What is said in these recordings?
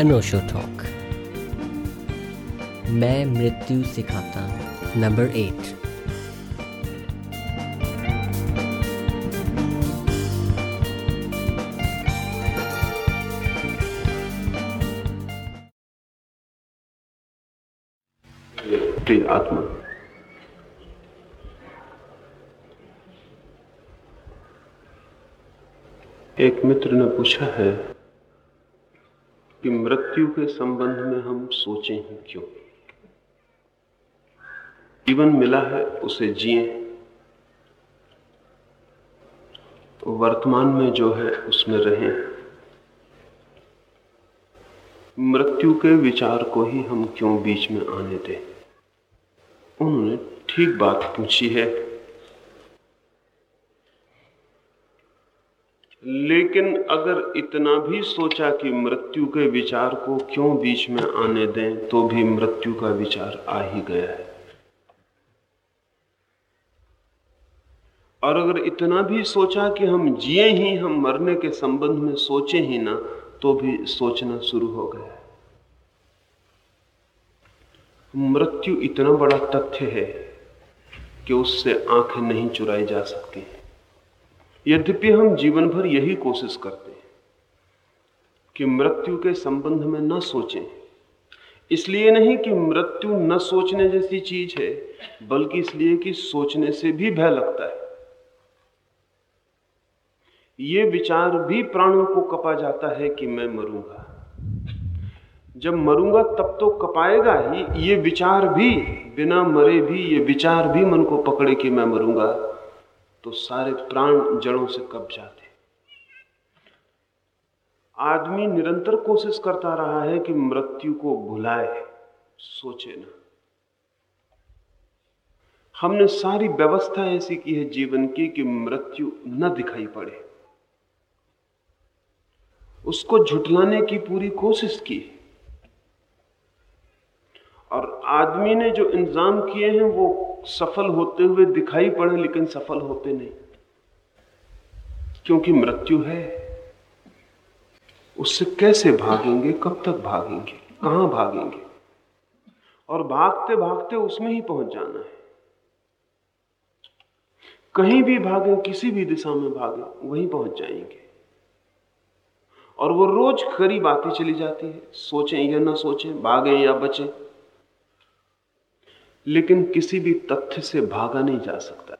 अनोशो talk. मैं मृत्यु सिखाता नंबर एट। आत्मा। एक मित्र ने पूछा है कि मृत्यु के संबंध में हम सोचें ही क्यों? जीवन मिला है, उसे जिए। वर्तमान में जो है, उसमें रहें। मृत्यु के विचार को ही हम क्यों बीच में आने दें? उन्होंने ठीक बात पूछी है। लेकिन अगर इतना भी सोचा कि मृत्यु के विचार को क्यों बीच में आने दें तो भी मृत्यु का विचार आ ही गया है। और अगर इतना भी सोचा कि हम जिए ही, हम मरने के संबंध में सोचे ही ना तो भी सोचना शुरू हो गया है। मृत्यु इतना बड़ा तथ्य है कि उससे आँखें नहीं चुराई जा सकती। यद्यपि हम जीवन भर यही कोशिश करते हैं कि मृत्यु के संबंध में न सोचें। इसलिए नहीं कि मृत्यु न सोचने जैसी चीज़ है, बल्कि इसलिए कि सोचने से भी भय लगता है। ये विचार भी प्राणों को कपा जाता है कि मैं मरूँगा। जब मरूँगा, तब तो कपाएगा ही। ये विचार भी, बिना मरे भी, ये विचार भी मन को पकड़े कि मैं मरूँगा। तो सारे प्राण जड़ों से कब जाते। आदमी निरंतर कोशिश करता रहा है कि मृत्यु को भुलाए, सोचे ना। हमने सारी व्यवस्था ऐसी की है जीवन की कि मृत्यु न दिखाई पड़े। उसको झुटलाने की पूरी कोशिश की। और आदमी ने जो इंतज़ाम किए हैं वो सफल होते हुए दिखाई पड़े, लेकिन सफल होते नहीं। क्योंकि मृत्यु है, उससे कैसे भागेंगे, कब तक भागेंगे, कहाँ भागेंगे? और भागते भागते उसमें ही पहुँच जाना है। कहीं भी भागे, किसी भी दिशा में भागे, वहीं पहुँच जाएँगे। और वो रोज करीब आती चली जाती है, सोचें या ना सोचें, भागें या बचें। लेकिन किसी भी तथ्य से भागा नहीं जा सकता।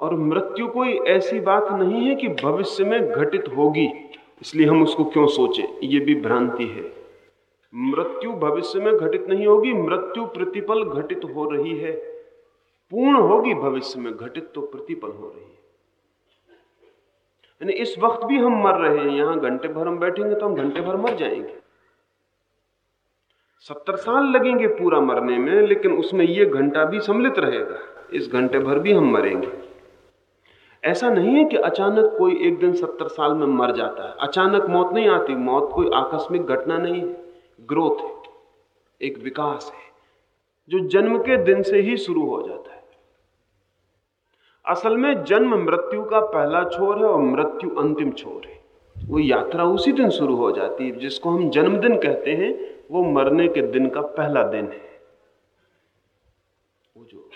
और मृत्यु कोई ऐसी बात नहीं है कि भविष्य में घटित होगी, इसलिए हम उसको क्यों सोचें? ये भी भ्रांति है। मृत्यु भविष्य में घटित नहीं होगी, मृत्यु प्रतिपल घटित हो रही है। पूर्ण होगी भविष्य में, घटित तो प्रतिपल हो रही है। यानी इस वक्त भी हम मर रहे हैं, यहाँ घंटे भर हम बैठेंगे तो हम घंटे भर मर जाएँगे। सत्तर साल लगेंगे पूरा मरने में, लेकिन उसमें यह घंटा भी सम्मिलित रहेगा। इस घंटे भर भी हम मरेंगे। ऐसा नहीं है कि अचानक कोई एक दिन सत्तर साल में मर जाता है। अचानक मौत नहीं आती, मौत कोई आकस्मिक घटना नहीं है। ग्रोथ है। एक विकास है, जो जन्म के दिन से ही शुरू हो जाता है। असल में जन्म मृत्यु का पहला छोर है और मृत्यु अंतिम छोर है। वो यात्रा उसी दिन शुरू हो जाती है, जिसको हम जन्मदिन कहते हैं। वो मरने के दिन का पहला दिन है। वो जो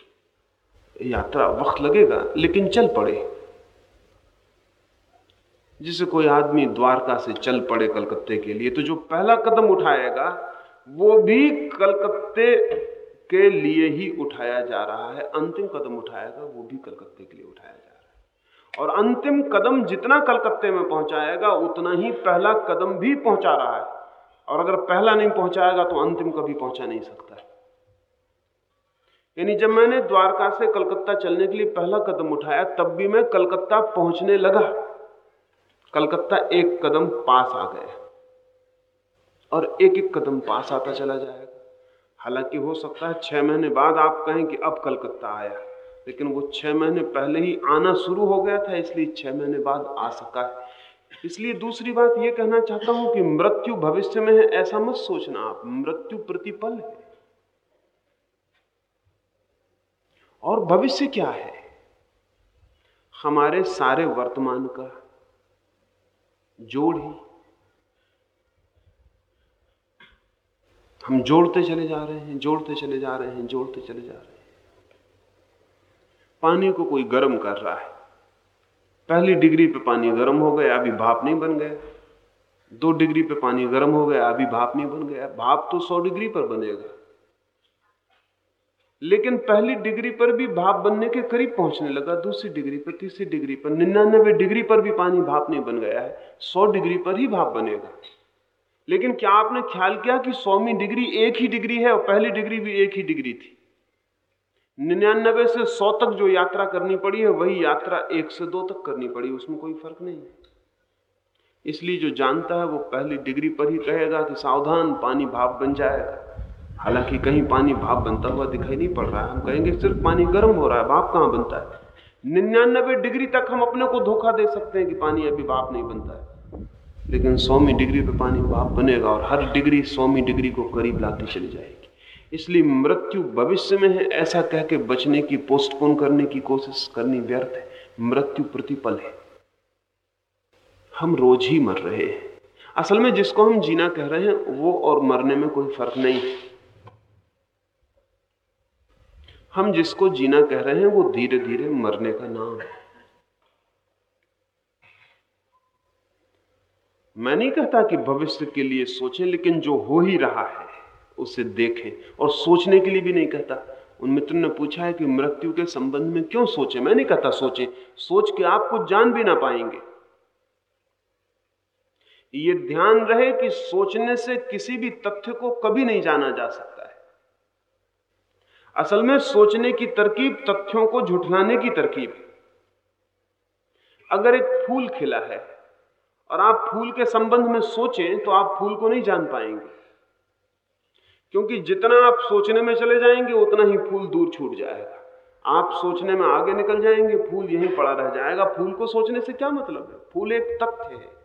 यात्रा वक्त लगेगा, लेकिन चल पड़े। जिसे कोई आदमी द्वारका से चल पड़े कलकत्ते के लिए तो जो पहला कदम उठाएगा, वो भी कलकत्ते के लिए ही उठाया जा रहा है। अंतिम कदम उठाएगा, वो भी कलकत्ते के लिए उठाया जा रहा है। और अंतिम कदम जितना कलकत्ते में पहुंचाएगा, उतना ही पहला कदम भी पहुँचा रहा है। और अगर पहला नहीं पहुंचाएगा तो अंतिम कभी पहुँचा नहीं सकता। यानी जब मैंने द्वारका से कलकत्ता चलने के लिए पहला कदम उठाया, तब भी मैं कलकत्ता पहुँचने लगा। कलकत्ता एक कदम पास आ गया और एक एक कदम पास आता चला जाएगा। हालाँकि हो सकता है छह महीने बाद आप कहें कि अब कलकत्ता आया, लेकिन वो छह महीने पहले ही आना शुरू हो गया था, इसलिए छह महीने बाद आ सका है। इसलिए दूसरी बात यह कहना चाहता हूँ कि मृत्यु भविष्य में है, ऐसा मत सोचना, आप मृत्यु प्रतिपल है। और भविष्य क्या है? हमारे सारे वर्तमान का जोड़ ही। हम जोड़ते चले जा रहे हैं, जोड़ते चले जा रहे हैं, जोड़ते चले जा रहे हैं। पानी को कोई गर्म कर रहा है। पहली डिग्री पे पानी गर्म हो गया, अभी भाप नहीं बन गया। दो डिग्री पे पानी गर्म हो गया, अभी भाप नहीं बन गया। भाप तो सौ डिग्री पर बनेगा। लेकिन पहली डिग्री पर भी भाप बनने के करीब पहुँचने लगा, दूसरी डिग्री पर, तीसरी डिग्री पर, निन्यानबे डिग्री पर भी पानी भाप नहीं बन गया है। सौ डिग्री पर ही भाप बनेगा। लेकिन क्या आपने ख्याल किया कि सौवीं डिग्री एक ही डिग्री है और पहली डिग्री भी एक ही डिग्री थी? निन्यानबे से सौ तक जो यात्रा करनी पड़ी है, वही यात्रा एक से दो तक करनी पड़ी, उसमें कोई फ़र्क नहीं। इसलिए जो जानता है, वो पहली डिग्री पर ही कहेगा कि सावधान पानी भाप बन जाएगा। हालाँकि कहीं पानी भाप बनता हुआ दिखाई नहीं पड़ रहा है। हम कहेंगे, सिर्फ़ पानी गर्म हो रहा है, भाप कहाँ बनता है? निन्यानबे डिग्री तक हम अपने को धोखा दे सकते हैं कि पानी अभी भाप नहीं बनता है। लेकिन सौवीं डिग्री पे पानी भाप बनेगा और हर डिग्री सौवीं डिग्री को करीब लाती चली जाएगी। इसलिए मृत्यु भविष्य में है, ऐसा कह के बचने की पोस्टपोन करने की कोशिश करनी व्यर्थ है। मृत्यु प्रतिपल है। हम रोज ही मर रहे हैं। असल में जिसको हम जीना कह रहे हैं, वो और मरने में कोई फ़र्क नहीं है। हम जिसको जीना कह रहे हैं, वो धीरे धीरे मरने का नाम है। मैं नहीं कहता कि भविष्य के लिए सोचें, लेकिन जो हो ही रहा है उसे देखें और सोचने के लिए भी नहीं कहता। उन मित्र ने पूछा है कि मृत्यु के संबंध में क्यों सोचे? मैं नहीं कहता सोचे। सोच के आप कुछ जान भी ना पाएँगे। ये ध्यान रहे कि सोचने से किसी भी तथ्य को कभी नहीं जाना जा सकता है। असल में सोचने की तरकीब तथ्यों को झुठलाने की तरकीब है। अगर एक फूल खिला है और आप फूल के संबंध में सोचें तो आप फूल को नहीं जान पाएँगे। क्योंकि जितना आप सोचने में चले जाएँगे, उतना ही फूल दूर छूट जाएगा। आप सोचने में आगे निकल जाएँगे, फूल यहीं पड़ा रह जाएगा। फूल को सोचने से क्या मतलब है? फूल एक तथ्य है।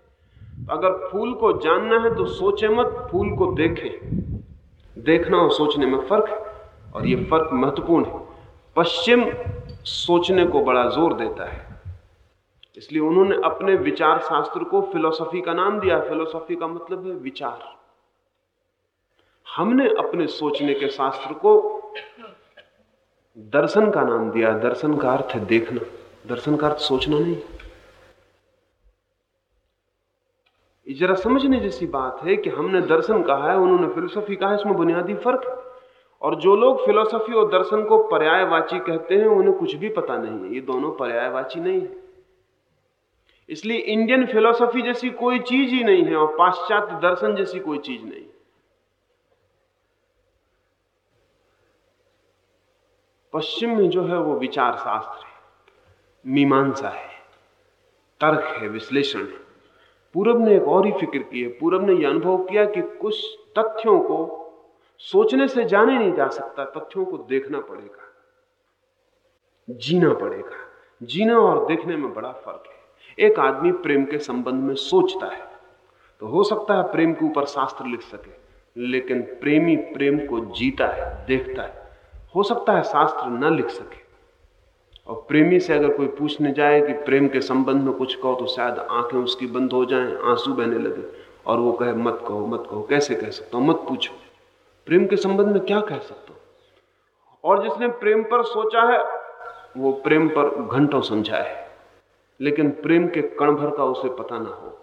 अगर फूल को जानना है तो सोचे मत, फूल को देखें। देखना और सोचने में फ़र्क है, और ये फ़र्क महत्वपूर्ण है। पश्चिम सोचने को बड़ा ज़ोर देता है। इसलिए उन्होंने अपने विचार शास्त्र को, फिलोसफी का नाम दिया। फिलोसफी का मतलब है विचार। हमने अपने सोचने के शास्त्र को दर्शन का नाम दिया, दर्शन का अर्थ है देखना, दर्शन का अर्थ सोचना नहीं। जरा समझने जैसी बात है कि हमने दर्शन कहा है, उन्होंने फिलोसफी कहा है, इसमें बुनियादी फ़र्क है। और जो लोग फिलोसफी और दर्शन को पर्यायवाची कहते हैं, उन्हें कुछ भी पता नहीं है। ये दोनों पर्यायवाची नहीं है। इसलिए इंडियन फिलोसफी जैसी कोई चीज़ ही नहीं है और पाश्चात्य दर्शन जैसी कोई चीज़ नहीं पश्चिम में जो है वो विचार शास्त्र है, मीमांसा है, तर्क है, विश्लेषण है। पूरब ने एक और ही फ़िक्र की है। पूरब ने यह अनुभव किया कि कुछ तथ्यों को सोचने से जाने नहीं जा सकता, तथ्यों को देखना पड़ेगा, जीना पड़ेगा। जीना और देखने में बड़ा फ़र्क है। एक आदमी प्रेम के संबंध में सोचता है तो हो सकता है प्रेम के ऊपर शास्त्र लिख सके, लेकिन प्रेमी प्रेम को जीता है, देखता है। हो सकता है शास्त्र न लिख सके। और प्रेमी से अगर कोई पूछने जाए कि प्रेम के संबंध में कुछ कहो तो शायद आँखें उसकी बंद हो जाएँ, आँसू बहने लगे, और वो कहे, मत कहो मत कहो, कैसे कह सकता हूँ? मत पूछो। प्रेम के संबंध में क्या कह सकता हूँ? और जिसने प्रेम पर सोचा है, वो प्रेम पर घंटों समझा है। लेकिन प्रेम के कण भर का उसे पता ना हो।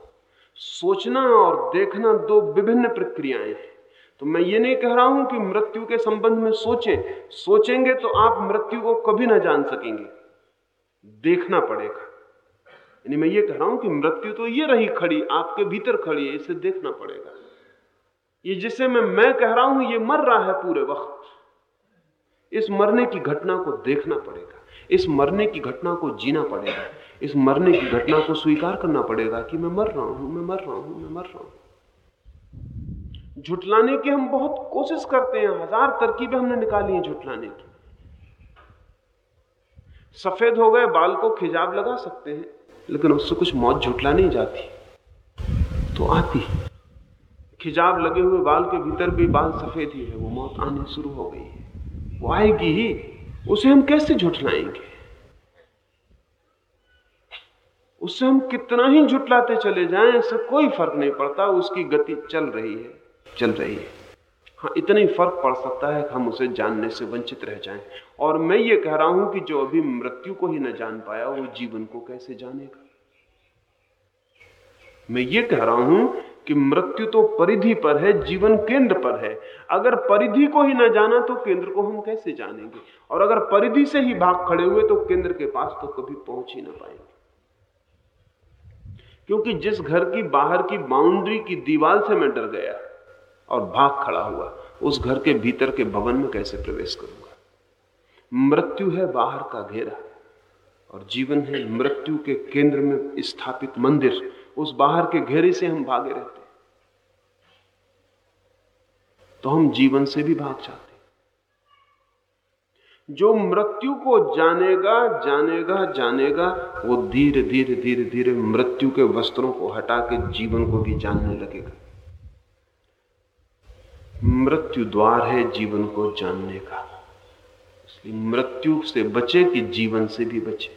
सोचना और देखना दो विभिन्न प्रक्रियाएँ हैं। तो मैं ये नहीं कह रहा हूँ कि मृत्यु के संबंध में सोचें। सोचेंगे तो आप मृत्यु को कभी ना जान सकेंगे। देखना पड़ेगा। यानी मैं ये कह रहा हूँ कि मृत्यु तो ये रही खड़ी, आपके भीतर खड़ी है, इसे देखना पड़ेगा। ये जिसे मैं मैं कह रहा हूँ, ये मर रहा है पूरे वक्त। इस मरने की घटना को देखना पड़ेगा। इस मरने की घटना को जीना पड़ेगा। इस मरने की घटना को स्वीकार करना पड़ेगा कि मैं मर रहा हूँ, मैं मर रहा हूँ, मैं मर रहा हूँ। झुटलाने की हम बहुत कोशिश करते हैं, हज़ार तरकीबें हमने निकाली हैं झुटलाने की। सफ़ेद हो गए, बाल को खिजाब लगा सकते हैं, लेकिन उससे कुछ मौत झुटला नहीं जाती। तो आती खिजाब लगे हुए बाल के भीतर भी बाल सफ़ेद ही है, वो मौत आनी शुरू हो गई है। वो आएगी ही, उसे हम कैसे झुटलाएँगे? उससे हम कितना ही झुटलाते चले जाएँ इससे कोई फ़र्क नहीं पड़ता, उसकी गति चल रही है। चल रही है। हाँ इतना ही फ़र्क पड़ सकता है कि हम उसे जानने से वंचित रह जाएँ। और मैं ये कह रहा हूँ कि जो अभी मृत्यु को ही न जान पाया, वो जीवन को कैसे जानेगा? मैं ये कह रहा हूँ कि मृत्यु तो परिधि पर है, जीवन केंद्र पर है। अगर परिधि को ही न जाना तो केंद्र को हम कैसे जानेंगे? और अगर परिधि से ही भाग खड़े हुए तो केंद्र के पास तो कभी पहुँच ही ना पाएँगे। क्योंकि जिस घर की बाहर की बाउंड्री की दीवार से मैं डर गया और भाग खड़ा हुआ, उस घर के भीतर के भवन में कैसे प्रवेश करूँगा? मृत्यु है बाहर का घेरा, और जीवन है मृत्यु के केंद्र में स्थापित मंदिर। उस बाहर के घेरे से हम भागे रहते तो हम जीवन से भी भाग जाते जो मृत्यु को जानेगा जानेगा जानेगा, वो धीरे धीरे धीरे धीरे मृत्यु के वस्त्रों को हटा के जीवन को भी जानने लगेगा। मृत्यु द्वार है जीवन को जानने का। इसलिए मृत्यु से बचे कि जीवन से भी बचे।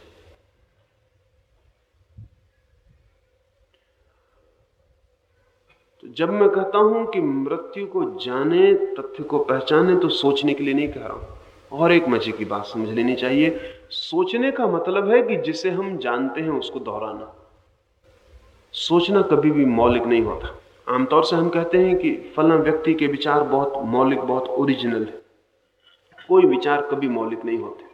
तो जब मैं कहता हूँ कि मृत्यु को जाने, तथ्य को पहचाने तो सोचने के लिए नहीं कह रहा हूँ। और एक मज़े की बात समझ लेनी चाहिए। सोचने का मतलब है कि जिसे हम जानते हैं, उसको दोहराना। सोचना कभी भी मौलिक नहीं होता। आमतौर से हम कहते हैं कि फला व्यक्ति के विचार बहुत मौलिक, बहुत ओरिजिनल है। कोई विचार कभी मौलिक नहीं होते।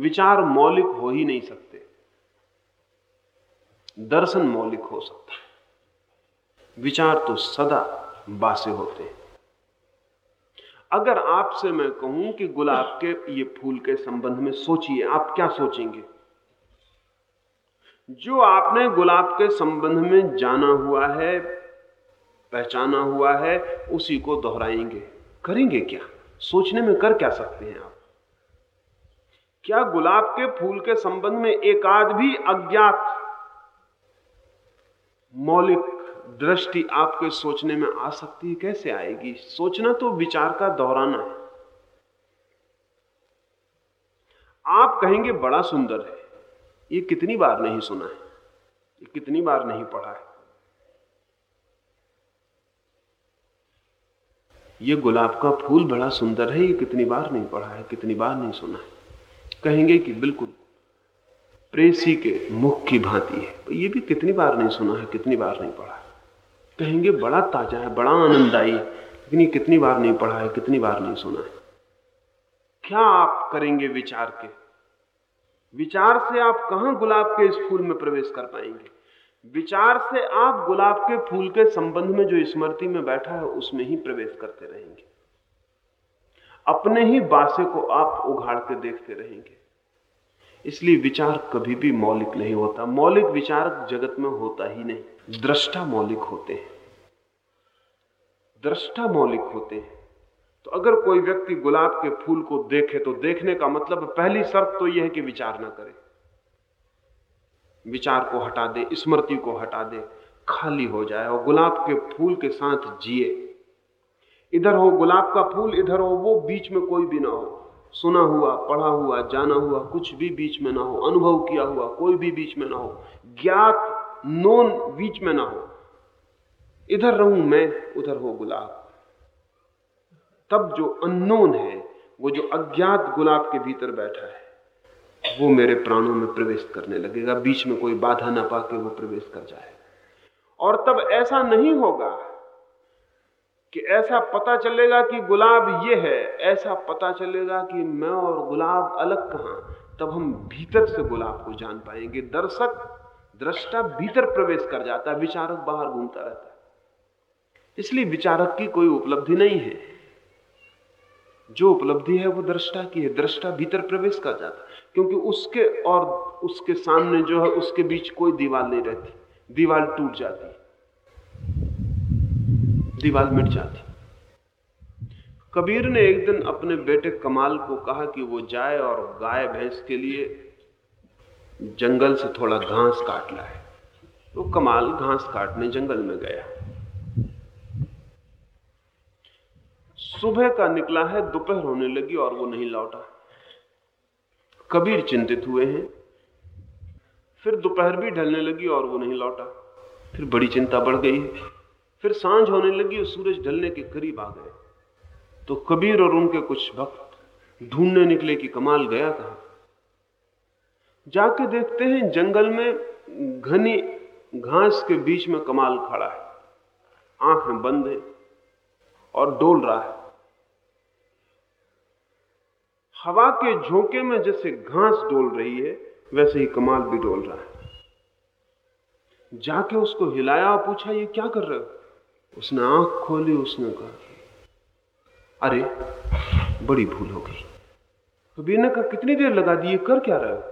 विचार मौलिक हो ही नहीं सकते। दर्शन मौलिक हो सकता है। विचार तो सदा बासे होते हैं। अगर आपसे मैं कहूँ कि गुलाब के ये फूल के संबंध में सोचिए, आप क्या सोचेंगे? जो आपने गुलाब के संबंध में जाना हुआ है पहचाना हुआ है, उसी को दोहराएँगे। करेंगे क्या? सोचने में कर क्या सकते हैं आप? क्या गुलाब के फूल के संबंध में एक आध भी अज्ञात मौलिक दृष्टि आपके सोचने में आ सकती है? कैसे आएगी? सोचना तो विचार का दोहराना है। आप कहेंगे, बड़ा सुंदर है। ये कितनी बार नहीं सुना है? ये कितनी बार नहीं पढ़ा है? ये गुलाब का फूल बड़ा सुंदर है, ये कितनी बार नहीं पढ़ा है, कितनी बार नहीं सुना है। कहेंगे कि बिल्कुल प्रेसी के मुख की भांति है। ये भी कितनी बार नहीं सुना है, कितनी बार नहीं पढ़ा है। कहेंगे बड़ा ताज़ा है, बड़ा आनंददायी लेकिन ये कितनी बार नहीं पढ़ा है, कितनी बार नहीं सुना है। क्या आप करेंगे विचार के? विचार से आप कहाँ गुलाब के इस फूल में प्रवेश कर पाएँगे? विचार से आप गुलाब के फूल के संबंध में जो स्मृति में बैठा है, उसमें ही प्रवेश करते रहेंगे। अपने ही बासे को आप उघाड़ के देखते रहेंगे। इसलिए विचार कभी भी मौलिक नहीं होता। मौलिक विचार जगत में होता ही नहीं। दृष्टा मौलिक होते हैं। दृष्टा मौलिक होते हैं। तो अगर कोई व्यक्ति गुलाब के फूल को देखे तो देखने का मतलब पहली शर्त तो यह है कि विचार ना करे। विचार को हटा दे, स्मृति को हटा दे, खाली हो जाए और गुलाब के फूल के साथ जिए। इधर हो गुलाब का फूल, इधर हो वो बीच में कोई भी ना हो। सुना हुआ, पढ़ा हुआ, जाना हुआ, कुछ भी बीच में ना हो। अनुभव किया हुआ, कोई भी बीच में ना हो। ज्ञात, नोन बीच में ना हो। इधर रहूँ मैं, उधर हो गुलाब। तब जो अननोन है, वो जो अज्ञात गुलाब के भीतर बैठा है। वो मेरे प्राणों में प्रवेश करने लगेगा, बीच में कोई बाधा ना पाके वो प्रवेश कर जाए। और तब ऐसा नहीं होगा कि ऐसा पता चलेगा कि गुलाब ये है, ऐसा पता चलेगा कि मैं और गुलाब अलग कहाँ, तब हम भीतर से गुलाब को जान पाएँगे। दर्शक दृष्टा भीतर प्रवेश कर जाता है, विचारक बाहर घूमता रहता है। इसलिए विचारक की कोई उपलब्धि नहीं है। जो उपलब्धि है वो दृष्टा की है। दृष्टा भीतर प्रवेश कर जाता क्योंकि उसके और उसके सामने जो है, उसके बीच कोई दीवार नहीं रहती। दीवार टूट जाती दीवार मिट जाती कबीर ने एक दिन अपने बेटे कमाल को कहा कि वो जाए और गाय भैंस के लिए जंगल से थोड़ा घास काट लाए। तो कमाल घास काटने जंगल में गया। सुबह का निकला है, दोपहर होने लगी और वो नहीं लौटा। कबीर चिंतित हुए हैं। फिर दोपहर भी ढलने लगी और वो नहीं लौटा। फिर बड़ी चिंता बढ़ गई फिर साँझ होने लगी और सूरज ढलने के करीब आ गए। तो कबीर और उनके कुछ भक्त ढूँढने निकले कि कमाल गया कहा? जाके देखते हैं, जंगल में घनी घास के बीच में कमाल खड़ा है। आँखें बंद है और डोल रहा है। हवा के झोंके में जैसे घास डोल रही है, वैसे ही कमाल भी डोल रहा है। जाके उसको हिलाया और पूछा, ये क्या कर रहे हो? उसने आँख खोली, उसने कहा, अरे, बड़ी भूल हो गई। कबीर ने कहा, कितनी देर लगा दी, ये कर क्या रहे हो?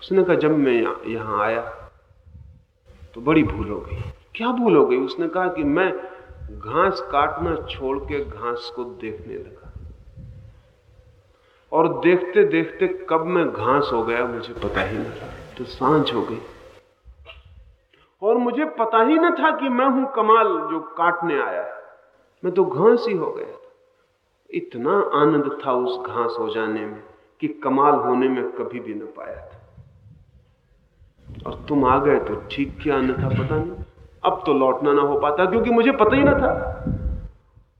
उसने कहा, जब मैं यहाँ आया तो बड़ी भूल हो गई। क्या भूल हो गई? उसने कहा कि मैं घास काटना छोड़ के घास को देखने लगा। और देखते देखते कब मैं घास हो गया मुझे पता ही नहीं तो साँझ हो गई। और मुझे पता ही न था कि मैं हूँ कमाल जो काटने आया। मैं तो घास ही हो गया इतना आनंद था उस घास हो जाने में कि कमाल होने में कभी भी न पाया था। और तुम आ गए तो ठीक क्या आनंद था पता नहीं। अब तो लौटना ना हो पाता, क्योंकि मुझे पता ही ना था।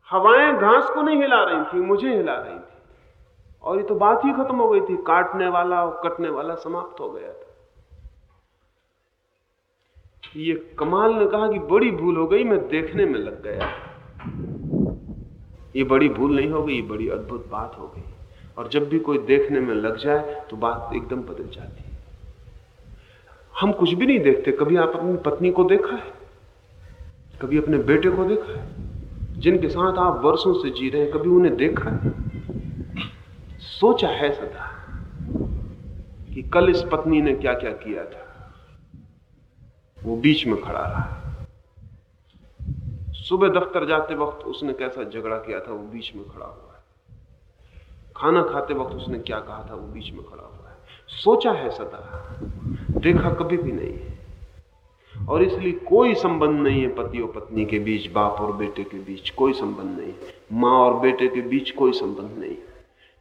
हवाएँ घास को नहीं हिला रही थी, मुझे हिला रही थी। और ये तो बात ही खत्म हो गई थी, काटने वाला और कटने वाला समाप्त हो गया था। ये कमाल ने कहा कि बड़ी भूल हो गई, मैं देखने में लग गया। ये बड़ी भूल नहीं हो गई बड़ी अद्भुत बात हो गई। और जब भी कोई देखने में लग जाए तो बात एकदम बदल जाती है। हम कुछ भी नहीं देखते, कभी आप अपनी पत्नी को देखा है? कभी अपने बेटे को देखा है? जिनके साथ आप वर्षों से जी रहे हैं, कभी उन्हें देखा है? सोचा है सदा कि कल इस पत्नी ने क्या क्या किया था। वो बीच में खड़ा रहा। सुबह दफ्तर जाते वक्त उसने कैसा झगड़ा किया था, वो बीच में खड़ा हुआ है। खाना खाते वक्त उसने क्या कहा था, वो बीच में खड़ा हुआ है। सोचा है सदा, देखा कभी भी नहीं है। और इसलिए कोई संबंध नहीं है पति और पत्नी के बीच, बाप और बेटे के बीच, कोई संबंध नहीं माँ और बेटे के बीच कोई संबंध नहीं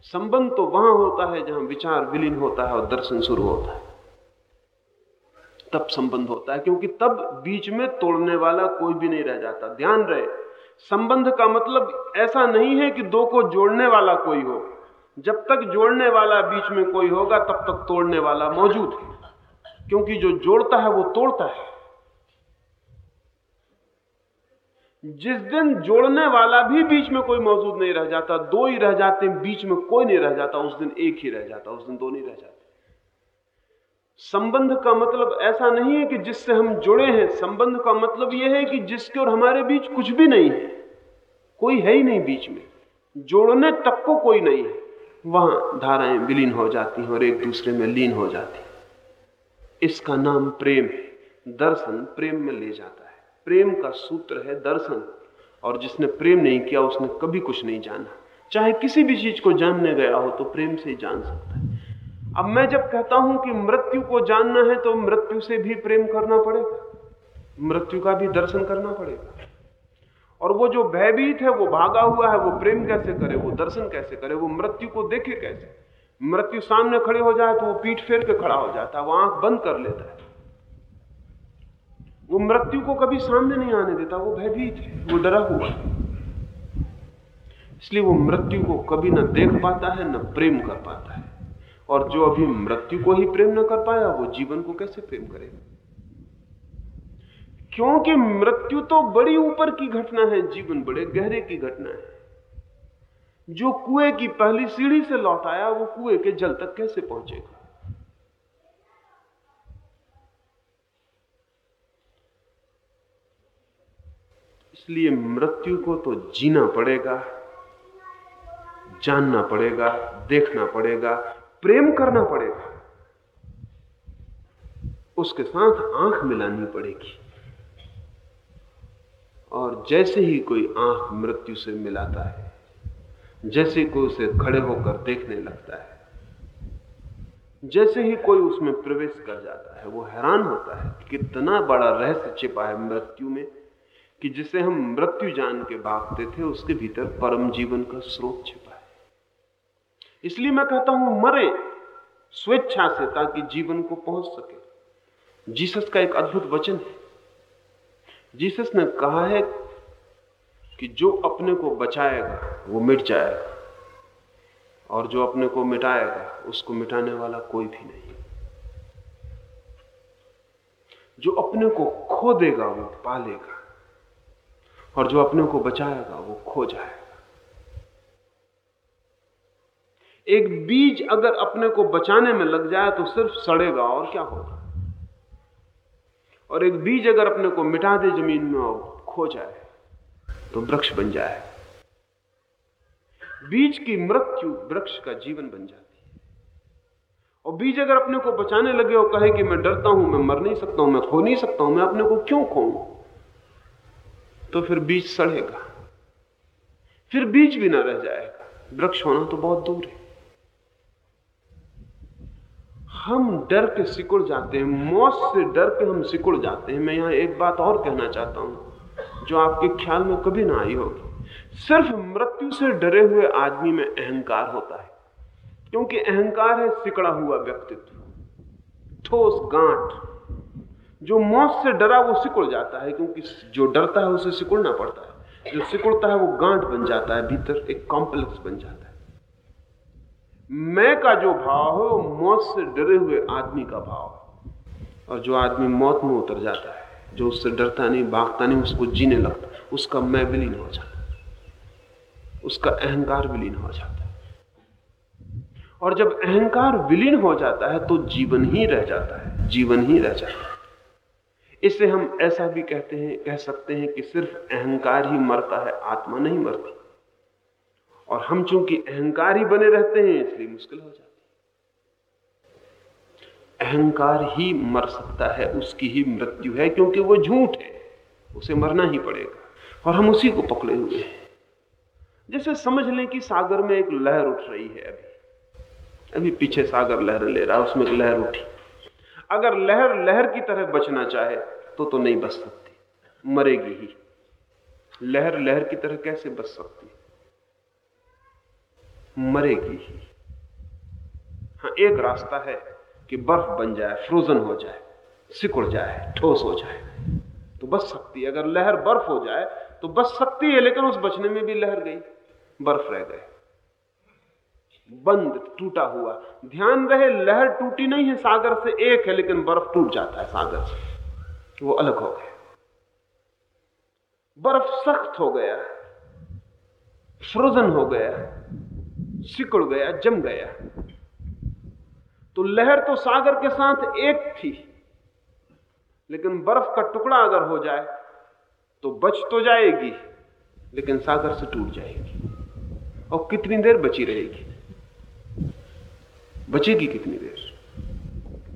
संबंध तो वहाँ होता है जहाँ विचार विलीन होता है और दर्शन शुरू होता है। तब संबंध होता है, क्योंकि तब बीच में तोड़ने वाला कोई भी नहीं रह जाता। ध्यान रहे, संबंध का मतलब ऐसा नहीं है कि दो को जोड़ने वाला कोई हो। जब तक जोड़ने वाला बीच में कोई होगा, तब तक तोड़ने वाला मौजूद है। क्योंकि जो जोड़ता है, वो तोड़ता है। जिस दिन जोड़ने वाला भी बीच में कोई मौजूद नहीं रह जाता, दो ही रह जाते, बीच में कोई नहीं रह जाता, उस दिन एक ही रह जाता, उस दिन दो नहीं रह जाते। संबंध का मतलब ऐसा नहीं है कि जिससे हम जुड़े हैं। संबंध का मतलब यह है कि जिसके और हमारे बीच कुछ भी नहीं है। कोई है ही नहीं बीच में। जोड़ने तक को कोई नहीं है। वहाँ धाराएँ विलीन हो जाती हैं और एक दूसरे में लीन हो जाती इसका नाम प्रेम है। दर्शन प्रेम में ले जाता है। प्रेम का सूत्र है दर्शन। और जिसने प्रेम नहीं किया, उसने कभी कुछ नहीं जाना। चाहे किसी भी चीज़ को जानने गया हो तो प्रेम से ही जान सकता है। अब मैं जब कहता हूँ कि मृत्यु को जानना है तो मृत्यु से भी प्रेम करना पड़ेगा। मृत्यु का भी दर्शन करना पड़ेगा। और वो जो भयभीत है, वो भागा हुआ है, वो प्रेम कैसे करे, वो दर्शन कैसे करे, वो मृत्यु को देखे कैसे? मृत्यु सामने खड़े हो जाए तो वो पीठ फेर के खड़ा हो जाता है, वो आँख बंद कर लेता है। वो मृत्यु को कभी सामने नहीं आने देता, वो भयभीत है, वो डरा हुआ है। इसलिए वो मृत्यु को कभी ना देख पाता है, ना प्रेम कर पाता है। और जो अभी मृत्यु को ही प्रेम न कर पाया, वो जीवन को कैसे प्रेम करेगा? क्योंकि मृत्यु तो बड़ी ऊपर की घटना है, जीवन बड़े गहरे की घटना है। जो कुएँ की पहली सीढ़ी से लौट आया, वो कुएँ के जल तक कैसे पहुंचेगा? इसलिए मृत्यु को तो जीना पड़ेगा, जानना पड़ेगा, देखना पड़ेगा, प्रेम करना पड़ेगा। उसके साथ आँख मिलानी पड़ेगी। और जैसे ही कोई आँख मृत्यु से मिलाता है, जैसे कोई उसे खड़े होकर देखने लगता है, जैसे ही कोई उसमें प्रवेश कर जाता है, वो हैरान होता है कितना बड़ा रहस्य छिपा है मृत्यु में। कि जिसे हम मृत्यु जान के भागते थे, उसके भीतर परम जीवन का स्रोत छिपा है। इसलिए मैं कहता हूँ, मरे स्वेच्छा से ताकि जीवन को पहुँच सके। जीसस का एक अद्भुत वचन है। जीसस ने कहा है कि जो अपने को बचाएगा, वो मिट जाएगा। और जो अपने को मिटाएगा, उसको मिटाने वाला कोई भी नहीं जो अपने को खो देगा, वो पालेगा और जो अपने को बचाएगा, वो खो जाएगा। एक बीज अगर अपने को बचाने में लग जाए तो सिर्फ़ सड़ेगा और क्या होगा? और एक बीज अगर अपने को मिटा दे ज़मीन में और खो जाए तो वृक्ष बन जाए। बीज की मृत्यु वृक्ष का जीवन बन जाती है। और बीज अगर अपने को बचाने लगे और कहे कि मैं डरता हूँ, मैं मर नहीं सकता हूँ, मैं खो नहीं सकता हूँ, मैं अपने को क्यों खो तो फिर बीज सड़ेगा। फिर बीज भी ना रह जाएगा। वृक्ष होना तो बहुत दूर है। हम डर के सिकुड़ जाते हैं। मौत से डर के हम सिकुड़ जाते हैं। मैं यहाँ एक बात और कहना चाहता हूँ, जो आपके ख्याल में कभी ना आई होगी। सिर्फ़ मृत्यु से डरे हुए आदमी में अहंकार होता है, क्योंकि अहंकार है सिकड़ा हुआ व्यक्तित्व। ठोस गांठ जो मौत से डरा वो सिकुड़ जाता है, क्योंकि जो डरता है उसे सिकुड़ना पड़ता है। जो सिकुड़ता है वो गांठ बन जाता है, भीतर एक कॉम्प्लेक्स बन जाता है। मैं का जो भाव है, वो मौत से डरे हुए आदमी का भाव और जो आदमी मौत में उतर जाता है, जो उससे डरता नहीं, भागता नहीं, उसको जीने लगता उसका मैं विलीन हो जाता उसका अहंकार विलीन हो जाता है। और जब अहंकार विलीन हो जाता है तो जीवन ही रह जाता है, जीवन ही रह जाता है। इसे हम ऐसा भी कहते हैं, कह सकते हैं कि सिर्फ़ अहंकार ही मरता है, आत्मा नहीं मरती। और हम चूँकि अहंकार ही बने रहते हैं, इसलिए मुश्किल हो जाती अहंकार ही मर सकता है, उसकी ही मृत्यु है, क्योंकि वो झूठ है, उसे मरना ही पड़ेगा, और हम उसी को पकड़े हुए हैं। जैसे समझ लें कि सागर में एक लहर उठ रही है अभी। अभी पीछे सागर लहर ले रहा है, उसमें एक लहर उठी। अगर लहर लहर की तरह बचना चाहे तो तो नहीं बच सकती। मरेगी ही। लहर लहर की तरह कैसे बच सकती? मरेगी ही। हाँ एक रास्ता है कि बर्फ़ बन जाए फ्रोजन हो जाए, सिकुड़ जाए, ठोस हो जाए। तो बच सकती है। अगर लहर बर्फ़ हो जाए तो बच सकती है, लेकिन उस बचने में भी लहर गई। बर्फ़ रह गए। बंद, टूटा हुआ। ध्यान रहे, लहर टूटी नहीं है, सागर से एक है, लेकिन बर्फ़ टूट जाता है सागर से। वो अलग हो गया बर्फ़ सख्त हो गया, फ्रोजन हो गया, सिकुड़ गया, जम गया। तो लहर तो सागर के साथ एक थी, लेकिन बर्फ़ का टुकड़ा अगर हो जाए तो बच तो जाएगी, लेकिन सागर से टूट जाएगी। और कितनी देर बची रहेगी? बचेगी कितनी देर?